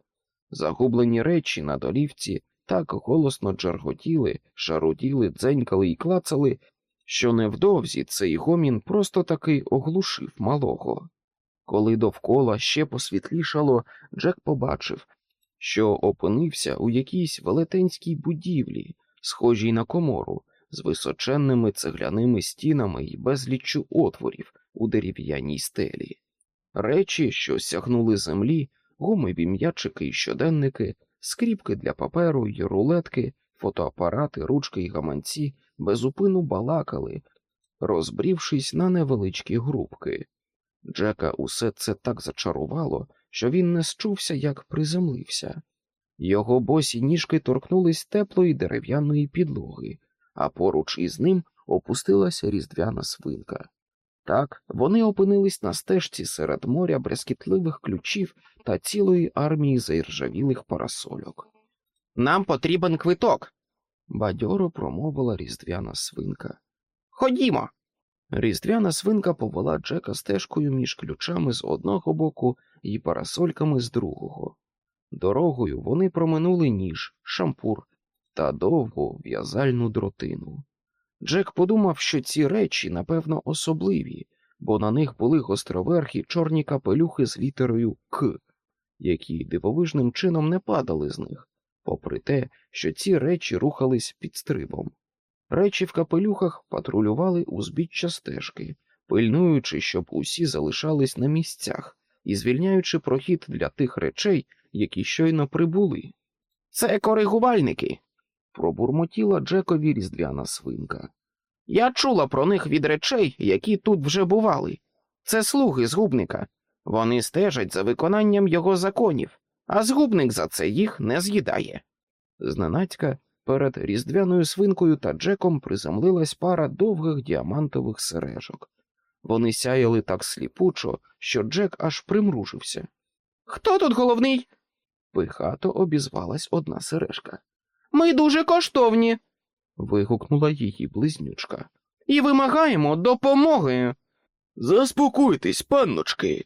Загублені речі на долівці так голосно джарготіли, шаруділи, дзенькали і клацали, що невдовзі цей гомін просто таки оглушив малого. Коли довкола ще посвітлішало, Джек побачив, що опинився у якійсь велетенській будівлі, схожій на комору, з височенними цегляними стінами і безліччю отворів у дерев'яній стелі. Речі, що сягнули землі, гумові м'ячики й щоденники, скріпки для паперу й рулетки, фотоапарати, ручки й гаманці безупину балакали, розбрівшись на невеличкі групки. Джека усе це так зачарувало, що він не счувся, як приземлився. Його босі ніжки торкнулись теплої дерев'яної підлоги, а поруч із ним опустилася різдвяна свинка. Так вони опинились на стежці серед моря брескітливих ключів та цілої армії заіржавілих парасольок. Нам потрібен квиток, бадьоро промовила різдвяна свинка. Ходімо. Різдвяна свинка повела Джека стежкою між ключами з одного боку і парасольками з другого. Дорогою вони проминули ніж, шампур та довгу в'язальну дротину. Джек подумав, що ці речі, напевно, особливі, бо на них були гостроверхі чорні капелюхи з літерою К, які дивовижним чином не падали з них, попри те, що ці речі рухались під стрибом. Речі в капелюхах патрулювали узбіччя стежки, пильнуючи, щоб усі залишались на місцях і звільняючи прохід для тих речей, які щойно прибули. Це коригувальники, пробурмотіла Джекові різдвяна свинка. Я чула про них від речей, які тут вже бували. Це слуги згубника. Вони стежать за виконанням його законів, а згубник за це їх не з'їдає. Зненацька перед різдвяною свинкою та Джеком приземлилась пара довгих діамантових сережок. Вони сяяли так сліпучо, що Джек аж примружився. Хто тут головний? пихато обізвалась одна сережка. Ми дуже коштовні. вигукнула її близнючка. І вимагаємо допомоги. Заспокойтесь, панночки.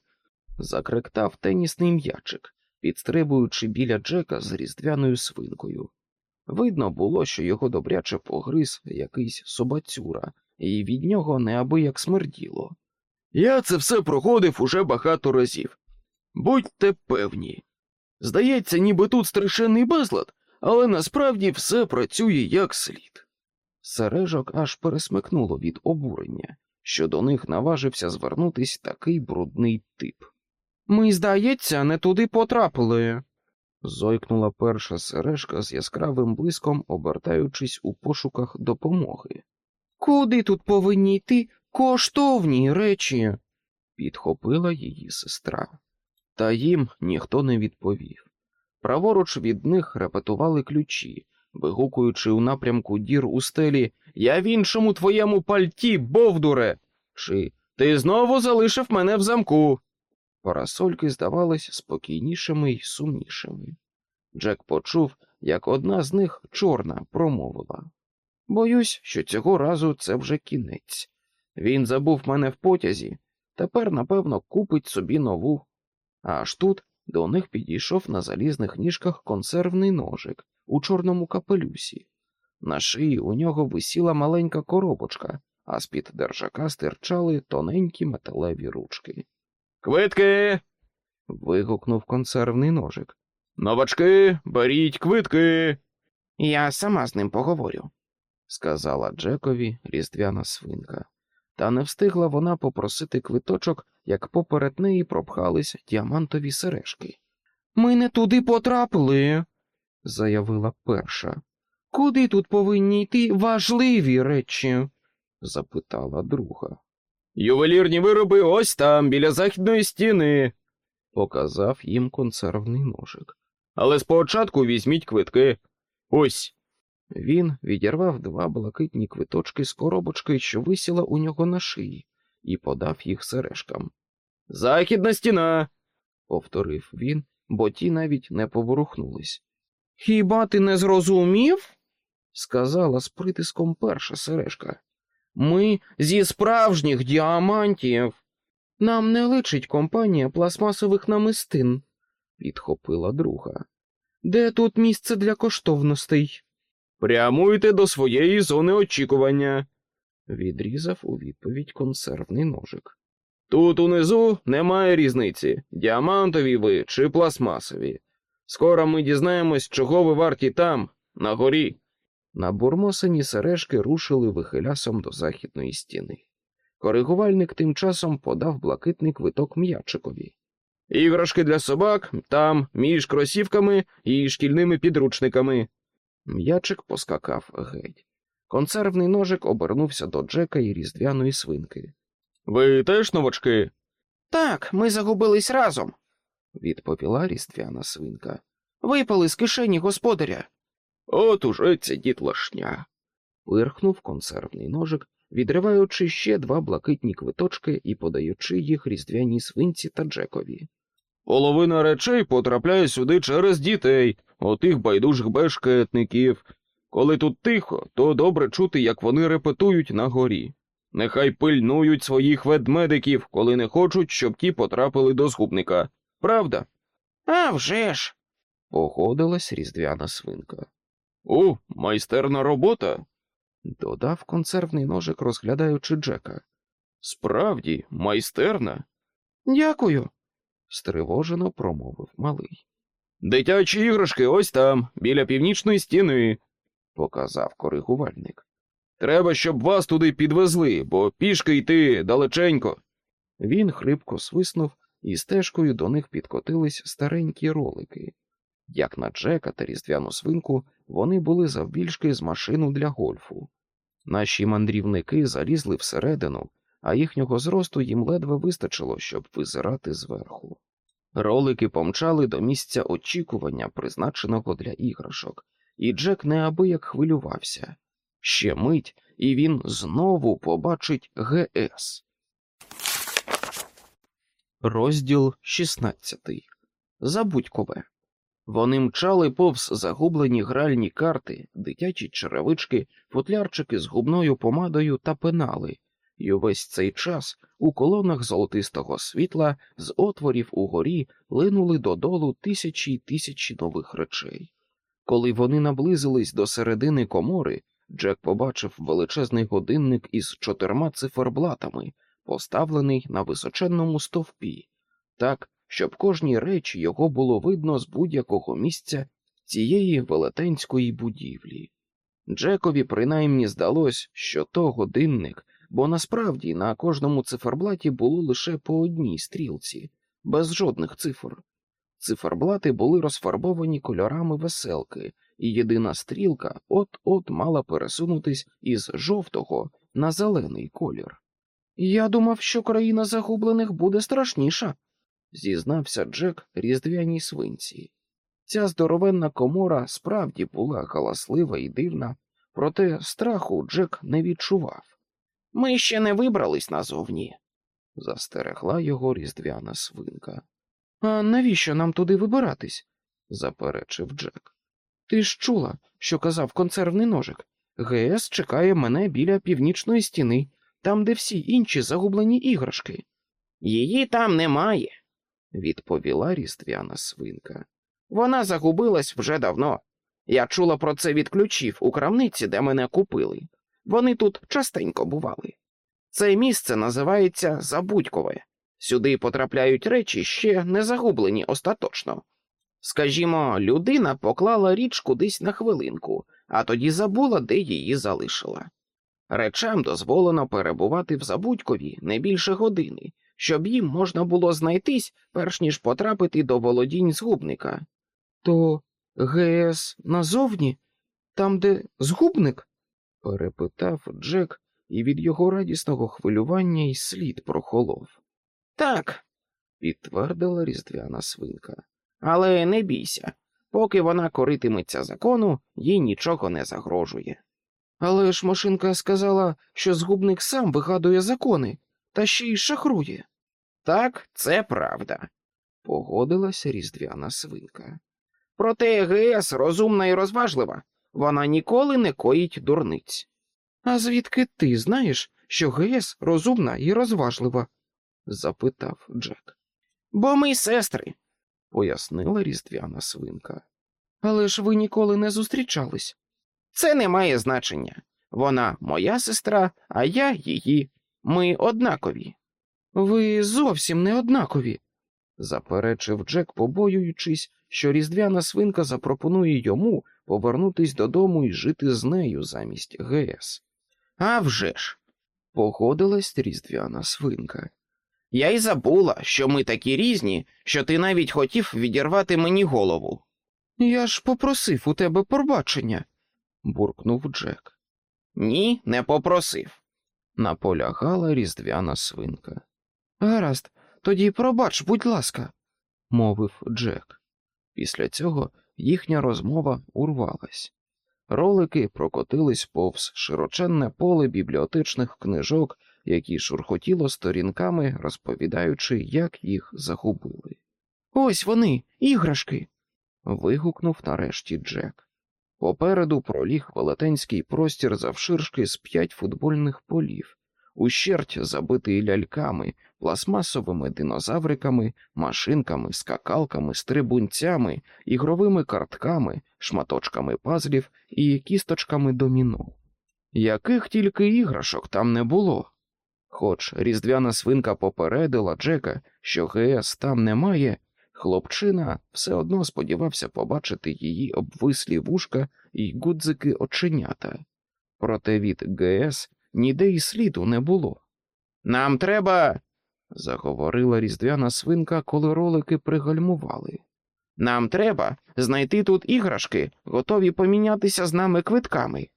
закриктав тенісний м'ячик, підстрибуючи біля Джека з різдвяною свинкою. Видно було, що його добряче погриз якийсь собацюра, і від нього неабияк смерділо. Я це все проходив уже багато разів. Будьте певні. Здається, ніби тут страшенний безлад, але насправді все працює як слід. Сережок аж пересмикнуло від обурення, що до них наважився звернутись такий брудний тип. Ми, здається, не туди потрапили. зойкнула перша сережка з яскравим блиском, обертаючись у пошуках допомоги. Куди тут повинні йти коштовні речі? підхопила її сестра. Та їм ніхто не відповів. Праворуч від них репетували ключі, вигукуючи у напрямку дір у стелі Я в іншому твоєму пальті, бовдуре. Чи ти знову залишив мене в замку? Парасольки здавались спокійнішими й сумнішими. Джек почув, як одна з них чорна промовила. Боюсь, що цього разу це вже кінець. Він забув мене в потязі, тепер, напевно, купить собі нову. Аж тут до них підійшов на залізних ніжках консервний ножик у чорному капелюсі. На шиї у нього висіла маленька коробочка, а з-під держака стирчали тоненькі металеві ручки. Квитки. вигукнув консервний ножик. Новачки, беріть квитки. Я сама з ним поговорю, сказала Джекові різдвяна свинка. Та не встигла вона попросити квиточок, як поперед неї пропхались діамантові сережки. Ми не туди потрапили, заявила перша. Куди тут повинні йти важливі речі? запитала друга. Ювелірні вироби ось там, біля західної стіни, показав їм консервний ножик. Але спочатку візьміть квитки. Ось. Він відірвав два блакитні квиточки з коробочки, що висіла у нього на шиї, і подав їх сережкам. Західна стіна, повторив він, бо ті навіть не поворухнулись. Хіба ти не зрозумів? сказала з притиском перша сережка. Ми зі справжніх діамантів. Нам не личить компанія пластмасових намистин, підхопила друга. Де тут місце для коштовностей? Прямуйте до своєї зони очікування, відрізав у відповідь консервний ножик. Тут унизу немає різниці, діамантові ви чи пластмасові. Скоро ми дізнаємось, чого ви варті там, на горі. Набурмосені сережки рушили вихилясом до західної стіни. Коригувальник тим часом подав блакитний квиток м'ячикові. Іграшки для собак там, між кросівками і шкільними підручниками. М'ячик поскакав геть. Консервний ножик обернувся до Джека і різдвяної свинки. Ви теж новачки? Так, ми загубились разом, відповіла різдвяна свинка. Випали з кишені господаря. От уже ця дітлашня. пирхнув консервний ножик, відриваючи ще два блакитні квиточки і подаючи їх різдвяній свинці та Джекові. Половина речей потрапляє сюди через дітей, отих байдужих бешкетників. Коли тут тихо, то добре чути, як вони репетують на горі. Нехай пильнують своїх ведмедиків, коли не хочуть, щоб ті потрапили до згубника. Правда? «А вже ж!» – погодилась різдвяна свинка. О, майстерна робота, додав консервний ножик, розглядаючи Джека. Справді, майстерна. Дякую, стривожено промовив малий. Дитячі іграшки ось там, біля північної стіни, показав коригувальник. Треба, щоб вас туди підвезли, бо пішки йти далеченько. Він хрипко свиснув, і стежкою до них підкотились старенькі ролики. Як на Джека та різдвяну свинку, вони були завбільшки з машину для гольфу. Наші мандрівники залізли всередину, а їхнього зросту їм ледве вистачило, щоб визирати зверху. Ролики помчали до місця очікування, призначеного для іграшок, і Джек неабияк хвилювався. Ще мить, і він знову побачить ГС. Розділ 16. Забудькове. Вони мчали повз загублені гральні карти, дитячі черевички, футлярчики з губною помадою та пенали, і увесь цей час у колонах золотистого світла з отворів угорі линули додолу тисячі й тисячі нових речей. Коли вони наблизились до середини комори, Джек побачив величезний годинник із чотирма циферблатами, поставлений на височенному стовпі, так, щоб кожній речі його було видно з будь-якого місця цієї велетенської будівлі. Джекові принаймні здалось, що то годинник, бо насправді на кожному циферблаті було лише по одній стрілці, без жодних цифр. Циферблати були розфарбовані кольорами веселки, і єдина стрілка от-от мала пересунутись із жовтого на зелений колір. Я думав, що країна загублених буде страшніша, зізнався Джек різдвяній свинці. Ця здоровенна комора справді була галаслива і дивна, проте страху Джек не відчував. Ми ще не вибрались назовні, застерегла його різдвяна свинка. А навіщо нам туди вибиратись? заперечив Джек. Ти ж чула, що казав консервний ножик. ГС чекає мене біля північної стіни, там, де всі інші загублені іграшки. Її там немає, відповіла різдвяна свинка. Вона загубилась вже давно. Я чула про це від ключів у крамниці, де мене купили. Вони тут частенько бували. Це місце називається Забудькове. Сюди потрапляють речі, ще не загублені остаточно. Скажімо, людина поклала річ кудись на хвилинку, а тоді забула, де її залишила. Речам дозволено перебувати в Забудькові не більше години, щоб їм можна було знайтись, перш ніж потрапити до володінь згубника. То ГС назовні, там, де згубник? перепитав Джек, і від його радісного хвилювання й слід прохолов. Так, підтвердила різдвяна свинка. Але не бійся, поки вона коритиметься закону, їй нічого не загрожує. Але ж машинка сказала, що згубник сам вигадує закони, та ще й шахрує. Так, це правда, погодилася різдвяна свинка. Проте ЕГС розумна і розважлива, вона ніколи не коїть дурниць. А звідки ти знаєш, що ГС розумна і розважлива? запитав Джек. Бо ми сестри, пояснила різдвяна свинка. Але ж ви ніколи не зустрічались. Це не має значення. Вона моя сестра, а я її. Ми однакові. Ви зовсім не однакові, заперечив Джек, побоюючись, що різдвяна свинка запропонує йому повернутись додому і жити з нею замість ГС. «А вже ж!» – погодилась різдвяна свинка. Я й забула, що ми такі різні, що ти навіть хотів відірвати мені голову. Я ж попросив у тебе пробачення, буркнув Джек. Ні, не попросив, наполягала різдвяна свинка. Гаразд, тоді пробач, будь ласка, мовив Джек. Після цього їхня розмова урвалась. Ролики прокотились повз широченне поле бібліотечних книжок, які шурхотіло сторінками, розповідаючи, як їх загубили. Ось вони, іграшки. вигукнув нарешті Джек. Попереду проліг велетенський простір завширшки з п'ять футбольних полів, ущерть забитий ляльками, пластмасовими динозавриками, машинками, скакалками, стрибунцями, ігровими картками, шматочками пазлів і кісточками доміно. Яких тільки іграшок там не було. Хоч різдвяна свинка попередила Джека, що ГС там немає, хлопчина все одно сподівався побачити її обвислі вушка і гудзики оченята. Проте від ГС ніде й сліду не було. Нам треба, заговорила різдвяна свинка, коли ролики пригальмували. Нам треба знайти тут іграшки, готові помінятися з нами квитками.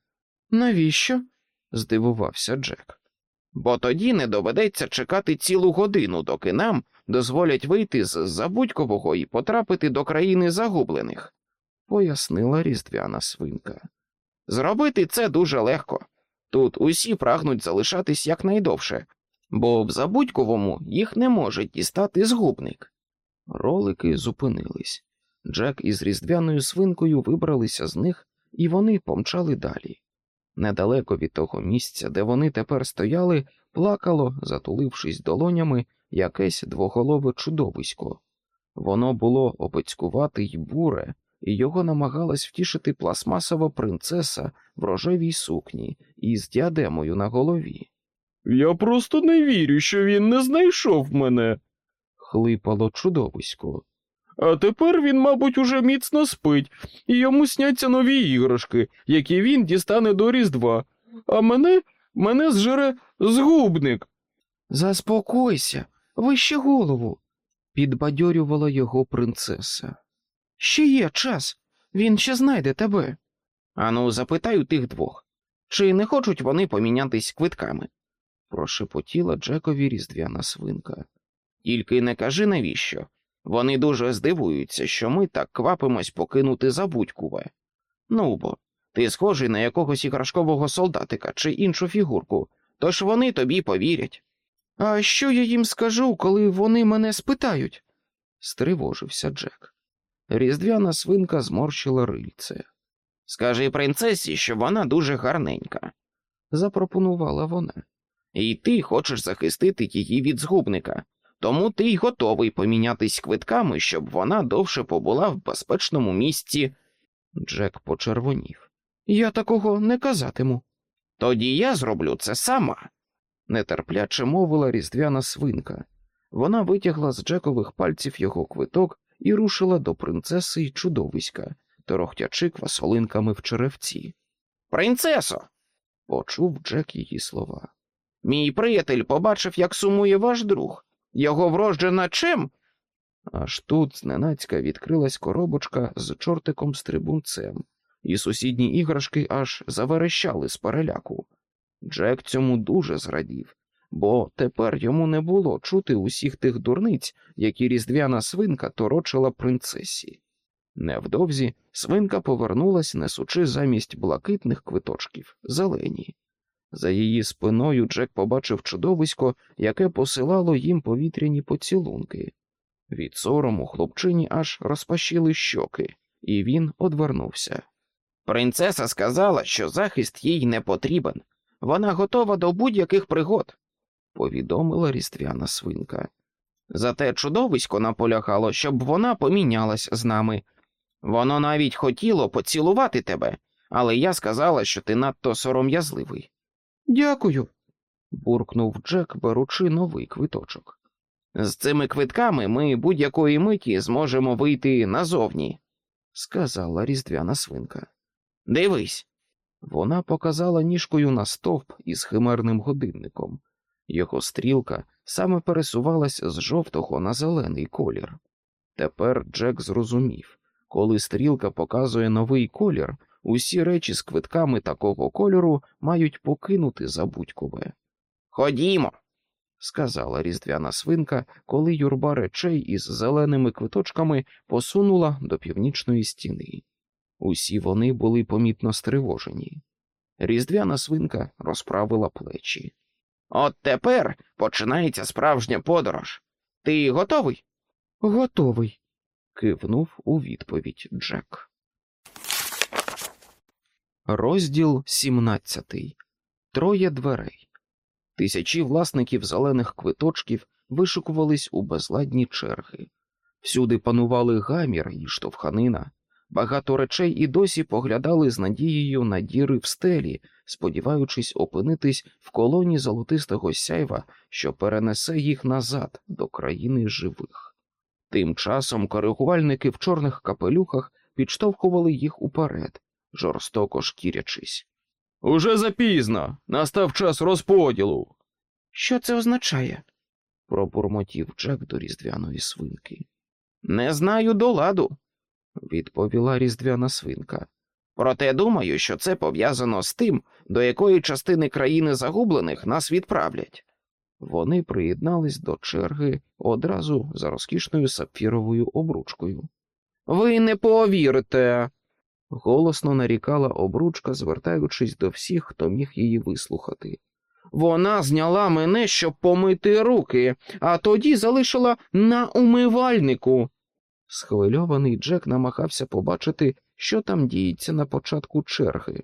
Навіщо? здивувався Джек. бо тоді не доведеться чекати цілу годину, доки нам дозволять вийти з забудькового і потрапити до країни загублених, пояснила різдвяна свинка. Зробити це дуже легко. Тут усі прагнуть залишатись якнайдовше, бо в забудьковому їх не може дістати згубник. Ролики зупинились. Джек із різдвяною свинкою вибралися з них, і вони помчали далі. Недалеко від того місця, де вони тепер стояли, плакало, затулившись долонями, якесь двоголове чудовисько. Воно було обицькувате й буре, і його намагалась втішити пластмасова принцеса в рожевій сукні із діадемою на голові. Я просто не вірю, що він не знайшов мене. Хлипало чудовисько. А тепер він, мабуть, уже міцно спить, і йому сняться нові іграшки, які він дістане до Різдва. А мене мене зжере згубник. Заспокойся, вище голову, підбадьорювала його принцеса. Ще є час, він ще знайде тебе. Ану, запитай у тих двох, чи не хочуть вони помінятись квитками? прошепотіла Джекові різдвяна свинка. Тільки не кажи навіщо. Вони дуже здивуються, що ми так квапимось покинути забудькуве. Ну бо, ти схожий на якогось іграшкового солдатика чи іншу фігурку, тож вони тобі повірять. А що я їм скажу, коли вони мене спитають? стривожився Джек. Різдвяна свинка зморщила рильце. Скажи принцесі, що вона дуже гарненька, запропонувала вона. І ти хочеш захистити її від згубника, тому ти й готовий помінятись квитками, щоб вона довше побула в безпечному місці. Джек почервонів. Я такого не казатиму. Тоді я зроблю це сама, нетерпляче мовила різдвяна свинка. Вона витягла з Джекових пальців його квиток і рушила до принцеси й чудовиська, торохтячи квасолинками в черевці. Принцесо. почув Джек її слова. Мій приятель побачив, як сумує ваш друг. Його врожджена чим? Аж тут зненацька відкрилась коробочка з чортиком стрибунцем, і сусідні іграшки аж заверещали з переляку. Джек цьому дуже зрадів, бо тепер йому не було чути усіх тих дурниць, які різдвяна свинка торочила принцесі. Невдовзі свинка повернулась, несучи замість блакитних квиточків зелені. За її спиною Джек побачив чудовисько, яке посилало їм повітряні поцілунки. Від сорому хлопчині аж розпашіли щоки, і він одвернувся. Принцеса сказала, що захист їй не потрібен. Вона готова до будь-яких пригод, повідомила різдвяна свинка. Зате чудовисько наполягало, щоб вона помінялась з нами. Воно навіть хотіло поцілувати тебе, але я сказала, що ти надто сором'язливий. Дякую, буркнув Джек, беручи новий квиточок. З цими квитками ми будь-якої миті зможемо вийти назовні, сказала різдвяна свинка. Дивись. Вона показала ніжкою на стовп із химерним годинником. Його стрілка саме пересувалась з жовтого на зелений колір. Тепер Джек зрозумів, коли стрілка показує новий колір, усі речі з квитками такого кольору мають покинути забудькове. Ходімо, сказала різдвяна свинка, коли юрба речей із зеленими квиточками посунула до північної стіни. Усі вони були помітно стривожені. Різдвяна свинка розправила плечі. От тепер починається справжня подорож. Ти готовий? Готовий, кивнув у відповідь Джек. Розділ 17. Троє дверей. Тисячі власників зелених квиточків вишикувались у безладні черги. Всюди панували гамір і штовханина. Багато речей і досі поглядали з надією на діри в стелі, сподіваючись опинитись в колоні золотистого сяйва, що перенесе їх назад до країни живих. Тим часом коригувальники в чорних капелюхах підштовхували їх уперед, жорстоко шкірячись. Уже запізно, настав час розподілу. Що це означає? пробурмотів Джек до різдвяної свинки. Не знаю до ладу, відповіла різдвяна свинка. Проте думаю, що це пов'язано з тим, до якої частини країни загублених нас відправлять. Вони приєднались до черги одразу за розкішною сапфіровою обручкою. Ви не повірите. голосно нарікала обручка, звертаючись до всіх, хто міг її вислухати. Вона зняла мене, щоб помити руки, а тоді залишила на умивальнику. Схвильований Джек намагався побачити, що там діється на початку черги.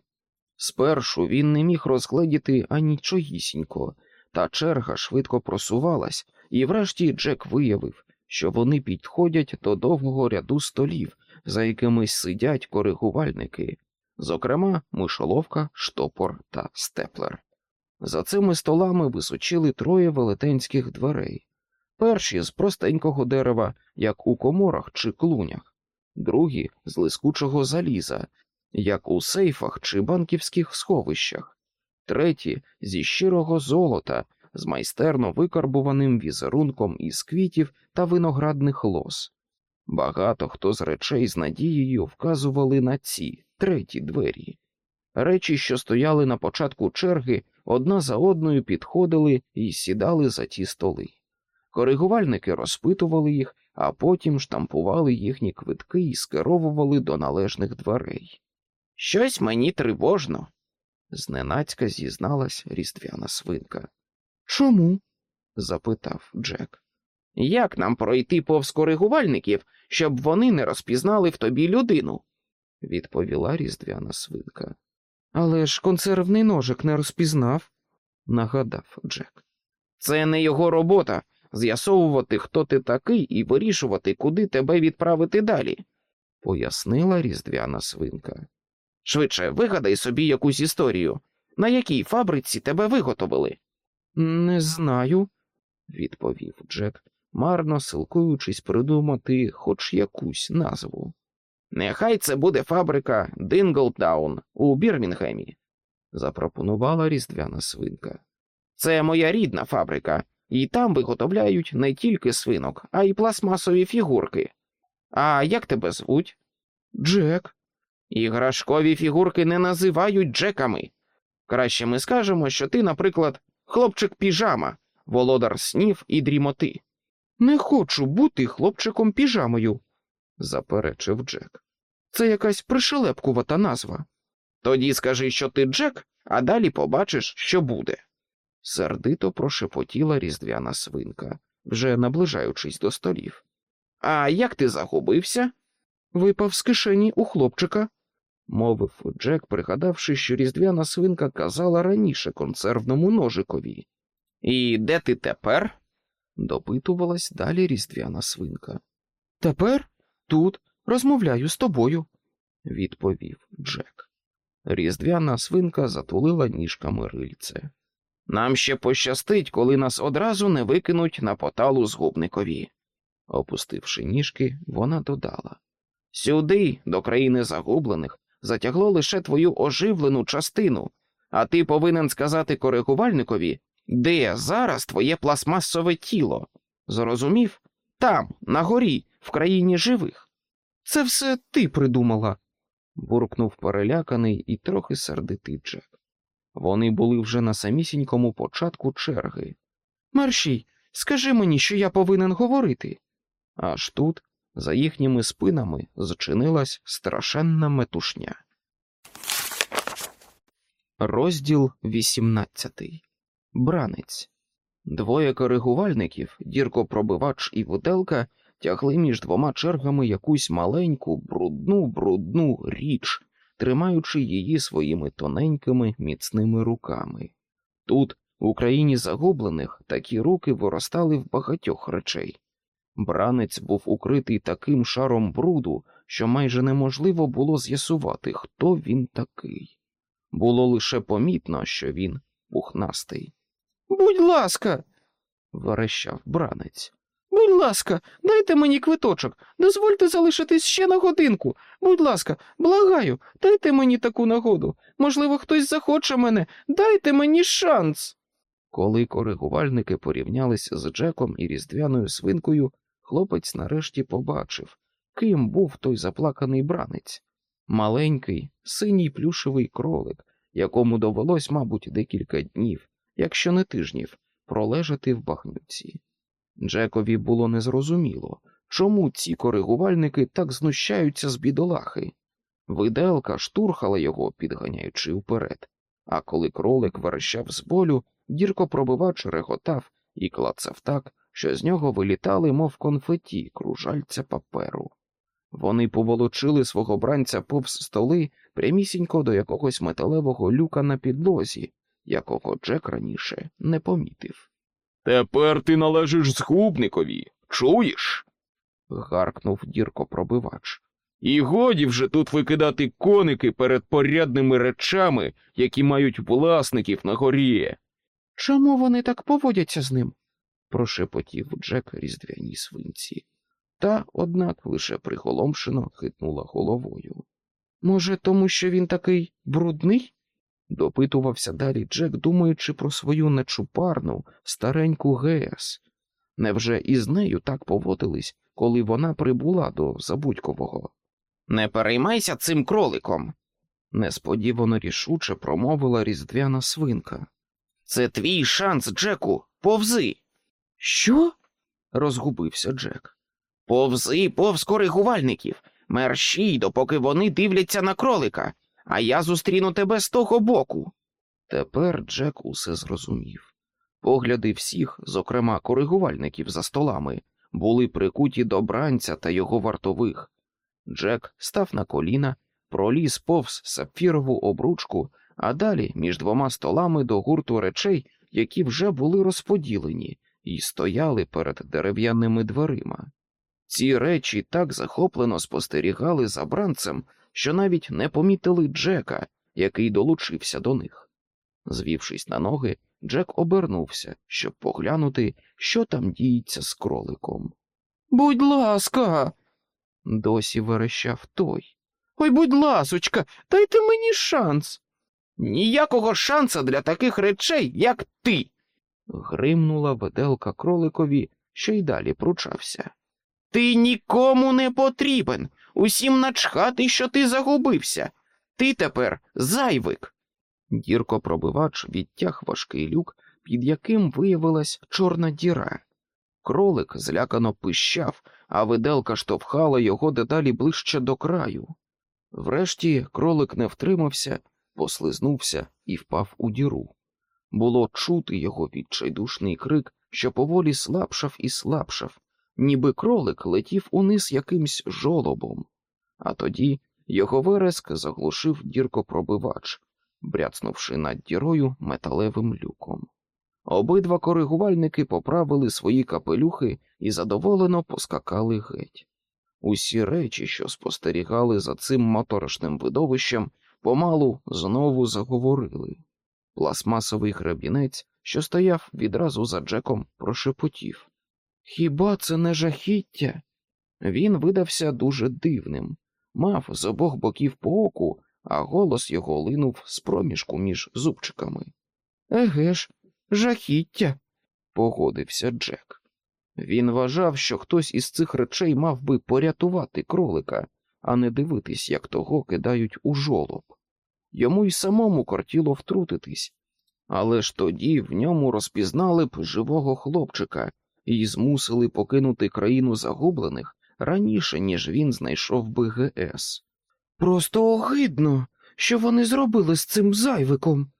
Спершу він не міг розгледіти анічогісінько, та черга швидко просувалась, і врешті Джек виявив, що вони підходять до довгого ряду столів, за якими сидять коригувальники, зокрема, мишоловка, штопор та степлер. За цими столами височили троє велетенських дверей. Перші з простенького дерева, як у коморах чи клунях, другі з лискучого заліза, як у сейфах чи банківських сховищах, треті зі щирого золота, з майстерно викарбуваним візерунком із квітів та виноградних лоз. Багато хто з речей з надією вказували на ці треті двері. Речі, що стояли на початку черги, одна за одною підходили і сідали за ті столи. Коригувальники розпитували їх, а потім штампували їхні квитки і скеровували до належних дверей. Щось мені тривожно, зненацька зізналась різдвяна свинка. Чому? запитав Джек. Як нам пройти повз коригувальників, щоб вони не розпізнали в тобі людину? відповіла різдвяна свинка. Але ж консервний ножик не розпізнав, нагадав Джек. Це не його робота з'ясовувати, хто ти такий, і вирішувати, куди тебе відправити далі, пояснила різдвяна свинка. Швидше вигадай собі якусь історію, на якій фабриці тебе виготовили. Не знаю, відповів Джек, марно силкуючись придумати хоч якусь назву. Нехай це буде фабрика Динглдаун у Бірмінгемі, запропонувала різдвяна свинка. Це моя рідна фабрика, і там виготовляють не тільки свинок, а й пластмасові фігурки. А як тебе звуть? Джек. Іграшкові фігурки не називають Джеками. Краще ми скажемо, що ти, наприклад, хлопчик піжама, володар снів і дрімоти. Не хочу бути хлопчиком піжамою, заперечив Джек. Це якась пришелепкувата назва. Тоді скажи, що ти Джек, а далі побачиш, що буде. Сердито прошепотіла різдвяна свинка, вже наближаючись до столів. А як ти загубився? Випав з кишені у хлопчика, мовив Джек, пригадавши, що різдвяна свинка казала раніше консервному ножикові. І де ти тепер? допитувалась далі різдвяна свинка. Тепер тут розмовляю з тобою, відповів Джек. Різдвяна свинка затулила ніжками рильце. Нам ще пощастить, коли нас одразу не викинуть на поталу згубникові. Опустивши ніжки, вона додала Сюди, до країни загублених, затягло лише твою оживлену частину, а ти повинен сказати коригувальникові, де зараз твоє пластмасове тіло. Зрозумів? Там, на горі, в країні живих. Це все ти придумала, буркнув переляканий і трохи сердитий Джек. Вони були вже на самісінькому початку черги. Мершій, скажи мені, що я повинен говорити. Аж тут, за їхніми спинами, зчинилась страшенна метушня. Розділ 18. Бранець. Двоє коригувальників, діркопробивач і виделка, тягли між двома чергами якусь маленьку, брудну, брудну річ, тримаючи її своїми тоненькими міцними руками. Тут, в Україні загублених, такі руки виростали в багатьох речей. Бранець був укритий таким шаром бруду, що майже неможливо було з'ясувати, хто він такий. Було лише помітно, що він пухнастий. Будь ласка, верещав бранець. Будь ласка, дайте мені квиточок, дозвольте залишитись ще на годинку. Будь ласка, благаю, дайте мені таку нагоду. Можливо, хтось захоче мене, дайте мені шанс. Коли коригувальники порівнялися з Джеком і різдвяною свинкою, хлопець нарешті побачив, ким був той заплаканий бранець. Маленький, синій плюшевий кролик, якому довелось, мабуть, декілька днів, якщо не тижнів, пролежати в багнюці. Джекові було незрозуміло, чому ці коригувальники так знущаються з бідолахи. Виделка штурхала його, підганяючи вперед, а коли кролик верещав з болю, діркопробивач реготав і клацав так, що з нього вилітали, мов конфеті, кружальця паперу. Вони поволочили свого бранця повз столи прямісінько до якогось металевого люка на підлозі, якого Джек раніше не помітив. Тепер ти належиш згубникові, чуєш? Гаркнув діркопробивач. І годі вже тут викидати коники перед порядними речами, які мають власників на горі. Чому вони так поводяться з ним? прошепотів Джек різдвяній свинці. Та, однак, лише приголомшено хитнула головою. Може, тому що він такий брудний? Допитувався далі Джек, думаючи про свою нечупарну, стареньку ГС. Невже із нею так поводились, коли вона прибула до Забудькового? Не переймайся цим кроликом, несподівано рішуче промовила різдвяна свинка. Це твій шанс, Джеку, повзи. Що? розгубився Джек. Повзи повз коригувальників, мерщій, допоки вони дивляться на кролика, а я зустріну тебе з того боку. Тепер Джек усе зрозумів. Погляди всіх, зокрема коригувальників за столами, були прикуті до бранця та його вартових. Джек став на коліна, проліз повз сапфірову обручку, а далі між двома столами до гурту речей, які вже були розподілені, і стояли перед дерев'яними дверима. Ці речі так захоплено спостерігали за бранцем, що навіть не помітили Джека, який долучився до них. Звівшись на ноги, Джек обернувся, щоб поглянути, що там діється з кроликом. Будь ласка. досі верещав той. Ой, будь ласочка, дайте мені шанс. Ніякого шанса для таких речей, як ти. гримнула веделка кроликові, що й далі пручався. Ти нікому не потрібен. Усім начхати, що ти загубився. Ти тепер зайвик. Діркопробивач відтяг важкий люк, під яким виявилась чорна діра. Кролик злякано пищав, а виделка штовхала його дедалі ближче до краю. Врешті кролик не втримався, послизнувся і впав у діру. Було чути його відчайдушний крик, що поволі слабшав і слабшав, ніби кролик летів униз якимсь жолобом, а тоді його вереск заглушив діркопробивач, бряцнувши над дірою металевим люком. Обидва коригувальники поправили свої капелюхи і задоволено поскакали геть. Усі речі, що спостерігали за цим моторошним видовищем, помалу знову заговорили. Пластмасовий грабінець, що стояв відразу за Джеком, прошепотів. Хіба це не жахіття? Він видався дуже дивним, мав з обох боків по оку, а голос його линув з проміжку між зубчиками. Еге ж, жахіття, погодився Джек. Він вважав, що хтось із цих речей мав би порятувати кролика, а не дивитись, як того кидають у жолоб. Йому й самому кортіло втрутитись, але ж тоді в ньому розпізнали б живого хлопчика і змусили покинути країну загублених раніше, ніж він знайшов би ГС. Просто огидно, що вони зробили з цим зайвиком.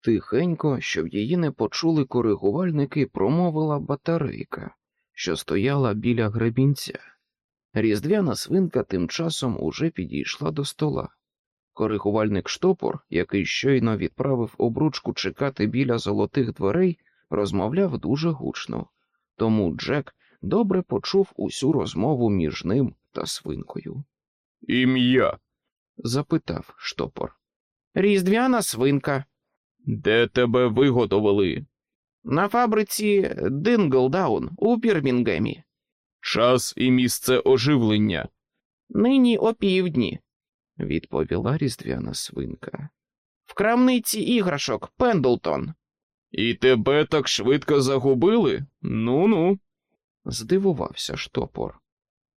Тихенько, щоб її не почули коригувальники, промовила батарейка, що стояла біля гребінця. Різдвяна свинка тим часом уже підійшла до стола. Коригувальник штопор, який щойно відправив обручку чекати біля золотих дверей, розмовляв дуже гучно, тому Джек добре почув усю розмову між ним та свинкою. Ім'я. Запитав штопор. Різдвяна свинка. Де тебе виготовили? На фабриці Динглдаун у Бірмінгемі. Час і місце оживлення. Нині о півдні, відповіла різдвяна свинка. В крамниці іграшок Пендлтон. І тебе так швидко загубили? Ну ну. Здивувався штопор.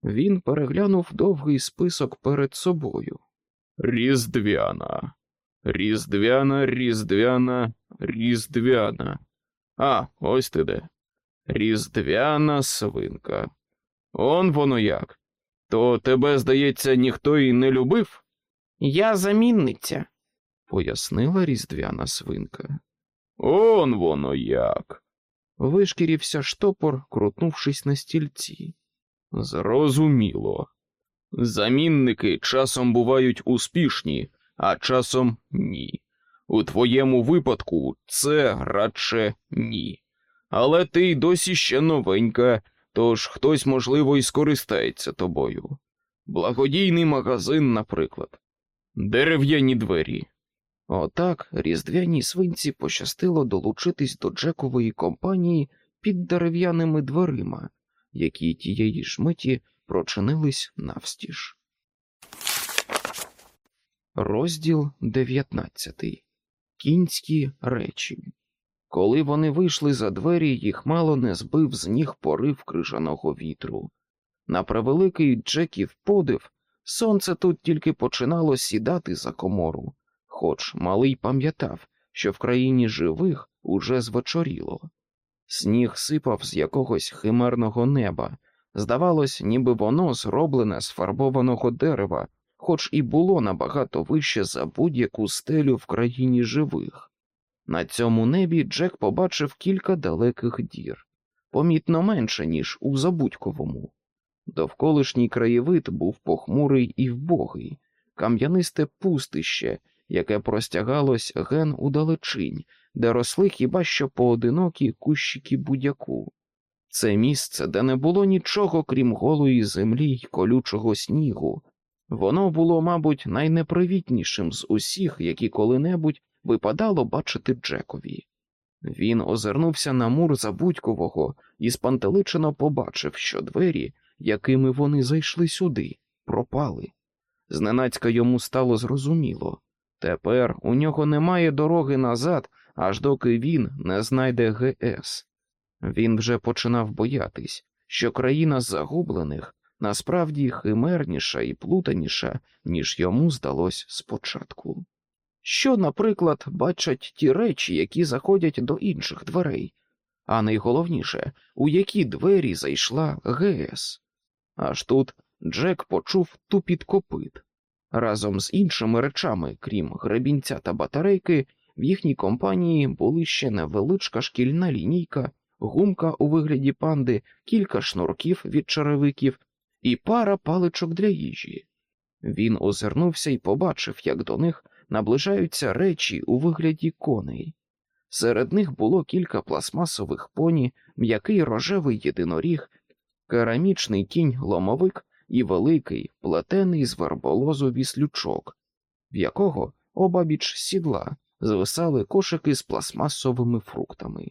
Він переглянув довгий список перед собою. Різдвяна. Різдвяна, різдвяна, різдвяна. А, ось ти де. Різдвяна свинка. Он воно як. То тебе, здається, ніхто і не любив? Я замінниця. пояснила різдвяна свинка. Он воно як. Вишкірився штопор, крутнувшись на стільці. Зрозуміло. Замінники часом бувають успішні, а часом ні. У твоєму випадку це радше ні. Але ти й досі ще новенька, тож хтось, можливо, і скористається тобою. Благодійний магазин, наприклад, дерев'яні двері. Отак різдвяній свинці пощастило долучитись до Джекової компанії під дерев'яними дверима, які тієї ж миті прочинились навстіж. Розділ 19. Кінські речі. Коли вони вийшли за двері, їх мало не збив з ніг порив крижаного вітру. На превеликий Джеків подив, сонце тут тільки починало сідати за комору, хоч малий пам'ятав, що в країні живих уже звечоріло. Сніг сипав з якогось химерного неба. Здавалось, ніби воно зроблене з фарбованого дерева, хоч і було набагато вище за будь-яку стелю в країні живих. На цьому небі Джек побачив кілька далеких дір, помітно менше, ніж у Забудьковому. Довколишній краєвид був похмурий і вбогий, кам'янисте пустище, яке простягалось ген удалечінь, де росли хіба що поодинокі кущики будяку. Це місце, де не було нічого, крім голої землі й колючого снігу. Воно було, мабуть, найнепривітнішим з усіх, які коли-небудь випадало бачити Джекові. Він озирнувся на мур Забудькового і спантеличено побачив, що двері, якими вони зайшли сюди, пропали. Зненацька йому стало зрозуміло тепер у нього немає дороги назад, аж доки він не знайде ГС. Він вже починав боятись, що країна загублених насправді химерніша і плутаніша, ніж йому здалось спочатку. Що, наприклад, бачать ті речі, які заходять до інших дверей, а найголовніше, у які двері зайшла ГС. Аж тут Джек почув тупіт копит. Разом з іншими речами, крім гребінця та батарейки, в їхній компанії були ще невеличка шкільна лінійка, гумка у вигляді панди, кілька шнурків від черевиків і пара паличок для їжі. Він озирнувся і побачив, як до них наближаються речі у вигляді коней. Серед них було кілька пластмасових поні, м'який рожевий єдиноріг, керамічний кінь ломовик і великий, плетений з верболозу віслючок, в якого обабіч сідла звисали кошики з пластмасовими фруктами.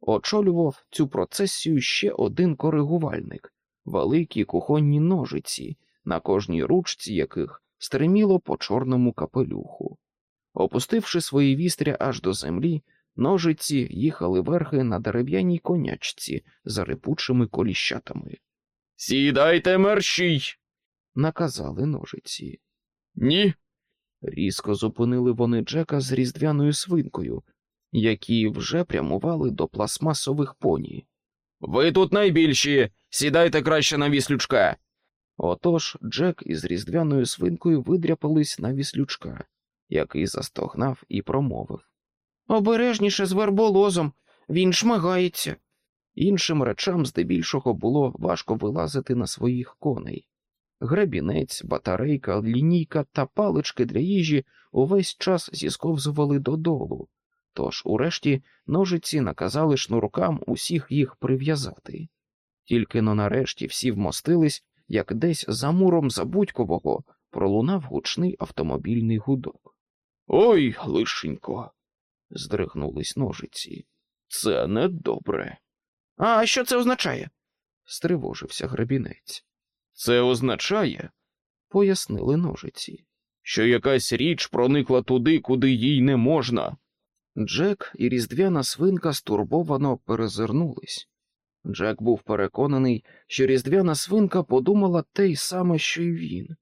Очолював цю процесію ще один коригувальник, великі кухонні ножиці, на кожній ручці яких стриміло по чорному капелюху. Опустивши свої вістря аж до землі, ножиці їхали верхи на дерев'яній конячці за рипучими коліщатами. Сідайте мерщій. Наказали ножиці. Ні. Різко зупинили вони Джека з різдвяною свинкою, які вже прямували до пластмасових поні. Ви тут найбільші. Сідайте краще на віслючка. Отож Джек із різдвяною свинкою видряпались на віслючка, який застогнав і промовив Обережніше з верболозом, він шмагається. Іншим речам здебільшого було важко вилазити на своїх коней. Гребінець, батарейка, лінійка та палички для їжі увесь час зісковзували додолу, тож, урешті, ножиці наказали шнуркам усіх їх прив'язати. Тільки но нарешті всі вмостились, як десь за муром Забудькового пролунав гучний автомобільний гудок. Ой, лишенько, здригнулись ножиці. Це недобре. А що це означає? стривожився гребінець. Це означає, пояснили ножиці, що якась річ проникла туди, куди їй не можна. Джек і різдвяна свинка стурбовано перезирнулись. Джек був переконаний, що різдвяна свинка подумала те й саме, що й він.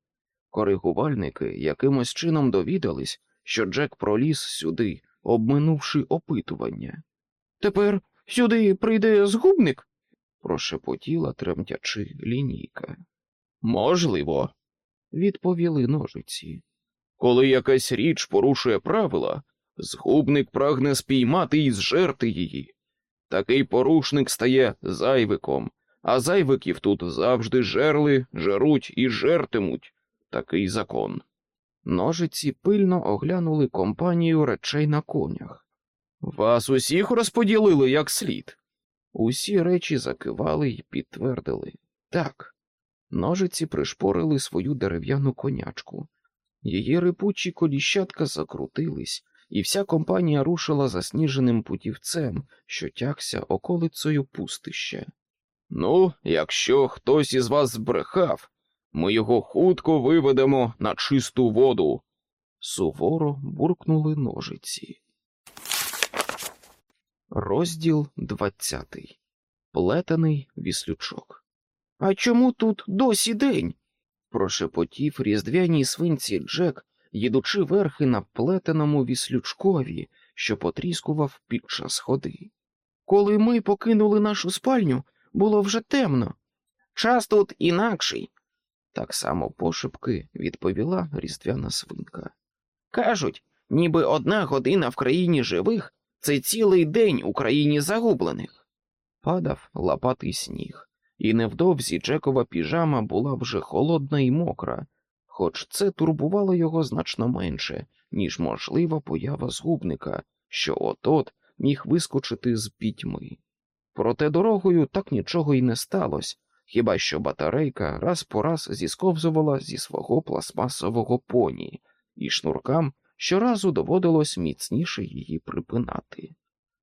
Коригувальники якимось чином довідались, що Джек проліз сюди, обминувши опитування. Тепер сюди прийде згубник? прошепотіла тремтячи лінійка. Можливо, відповіли ножиці. Коли якась річ порушує правила, згубник прагне спіймати і зжерти її. Такий порушник стає зайвиком, а зайвиків тут завжди жерли, жеруть і жертимуть. Такий закон. Ножиці пильно оглянули компанію речей на конях. Вас усіх розподілили як слід. Усі речі закивали й підтвердили так. Ножиці пришпорили свою дерев'яну конячку. Її рипучі коліщатка закрутились, і вся компанія рушила засніженим путівцем, що тягся околицею пустища. Ну, якщо хтось із вас збрехав, ми його хутко виведемо на чисту воду. Суворо буркнули ножиці. Розділ двадцятий. Плетений віслючок. А чому тут досі день? прошепотів різдвяній свинці Джек, їдучи верхи на плетеному віслючкові, що потріскував під час ходи. Коли ми покинули нашу спальню, було вже темно. Час тут інакший, так само пошепки відповіла різдвяна свинка. Кажуть, ніби одна година в країні живих це цілий день у країні загублених. Падав лопатий сніг, і невдовзі Джекова піжама була вже холодна і мокра, хоч це турбувало його значно менше, ніж можлива поява згубника, що от-от міг вискочити з пітьми. Проте дорогою так нічого й не сталося, хіба що батарейка раз по раз зісковзувала зі свого пластмасового поні, і шнуркам щоразу доводилось міцніше її припинати.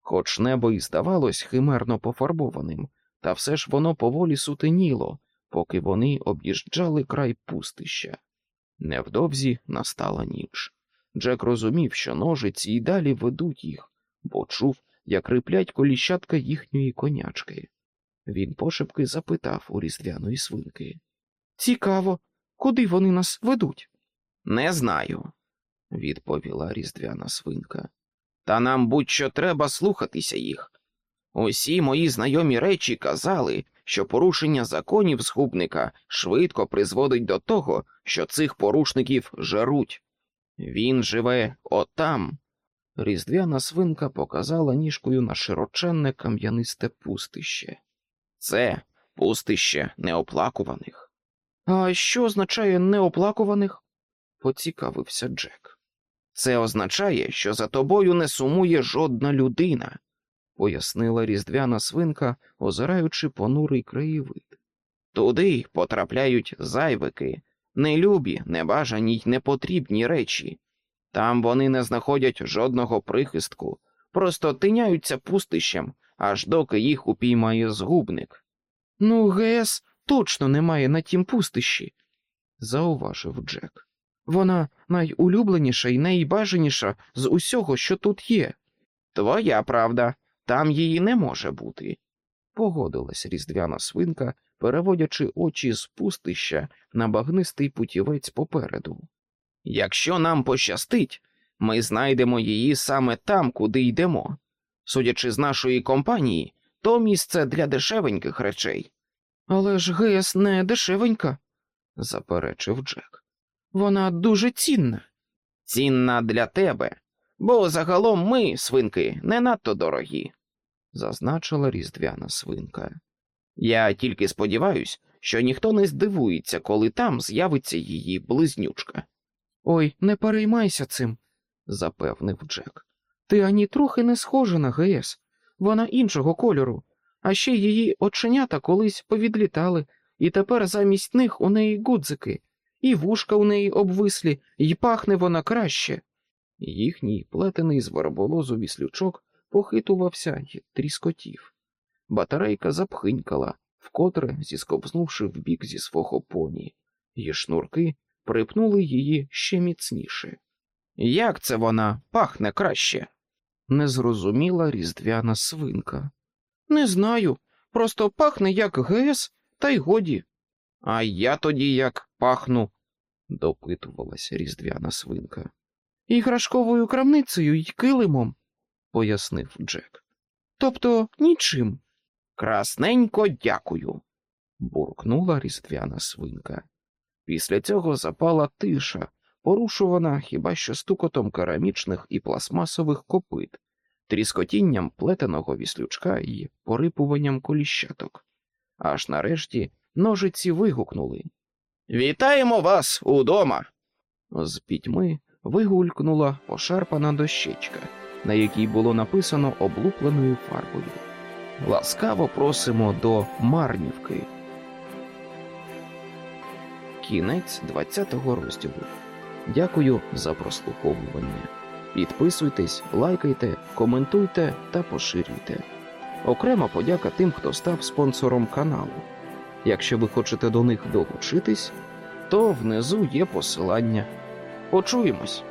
Хоч небо і здавалось химерно пофарбованим, та все ж воно поволі сутеніло, поки вони об'їжджали край пустища. Невдовзі настала ніч. Джек розумів, що ножиці й далі ведуть їх, бо чув, як риплять коліщатка їхньої конячки. Він пошепки запитав у різдвяної свинки. Цікаво, куди вони нас ведуть? Не знаю, відповіла різдвяна свинка. Та нам будь-що треба слухатися їх. Усі мої знайомі речі казали, що порушення законів згубника швидко призводить до того, що цих порушників жаруть. Він живе отам. Різдвяна свинка показала ніжкою на широченне кам'янисте пустище. Це пустище неоплакуваних. А що означає неоплакуваних? поцікавився Джек. Це означає, що за тобою не сумує жодна людина, пояснила різдвяна свинка, озираючи понурий краєвид. Туди потрапляють зайвики, нелюбі, небажані й непотрібні речі. Там вони не знаходять жодного прихистку, просто тиняються пустищем, аж доки їх упіймає згубник. Ну, ГС точно немає на тім пустищі, зауважив Джек. Вона найулюбленіша і найбажаніша з усього, що тут є. Твоя правда, там її не може бути, погодилась різдвяна свинка, переводячи очі з пустища на багнистий путівець попереду. Якщо нам пощастить, ми знайдемо її саме там, куди йдемо. Судячи з нашої компанії, то місце для дешевеньких речей. Але ж ГЕС не дешевенька, заперечив Джек. Вона дуже цінна. Цінна для тебе, бо загалом ми, свинки, не надто дорогі, зазначила різдвяна свинка. Я тільки сподіваюсь, що ніхто не здивується, коли там з'явиться її близнючка. Ой, не переймайся цим, запевнив Джек. Ти ані трохи не схожа на ГС, вона іншого кольору, а ще її оченята колись повідлітали, і тепер замість них у неї гудзики, і вушка у неї обвислі, і пахне вона краще. Їхній плетений з верболозу віслючок похитувався й тріскотів. Батарейка запхинькала, вкотре зіскобзнувши вбік зі свого поні, і шнурки припнули її ще міцніше. Як це вона пахне краще? не зрозуміла різдвяна свинка. Не знаю, просто пахне як гес, та й годі. А я тоді як пахну. допитувалася різдвяна свинка, Іграшковою крамницею й килимом, пояснив Джек. тобто нічим. Красненько дякую. буркнула різдвяна свинка. Після цього запала тиша, порушувана хіба що стукотом керамічних і пластмасових копит, тріскотінням плетеного віслючка і порипуванням коліщаток. Аж нарешті ножиці вигукнули Вітаємо вас удома. З пітьми вигулькнула пошарпана дощечка, на якій було написано облупленою фарбою. Ласкаво просимо до Марнівки. Кінець 20-го розділу. Дякую за прослуховування. Підписуйтесь, лайкайте, коментуйте та поширюйте. Окрема подяка тим, хто став спонсором каналу. Якщо ви хочете до них долучитись, то внизу є посилання. Почуємось!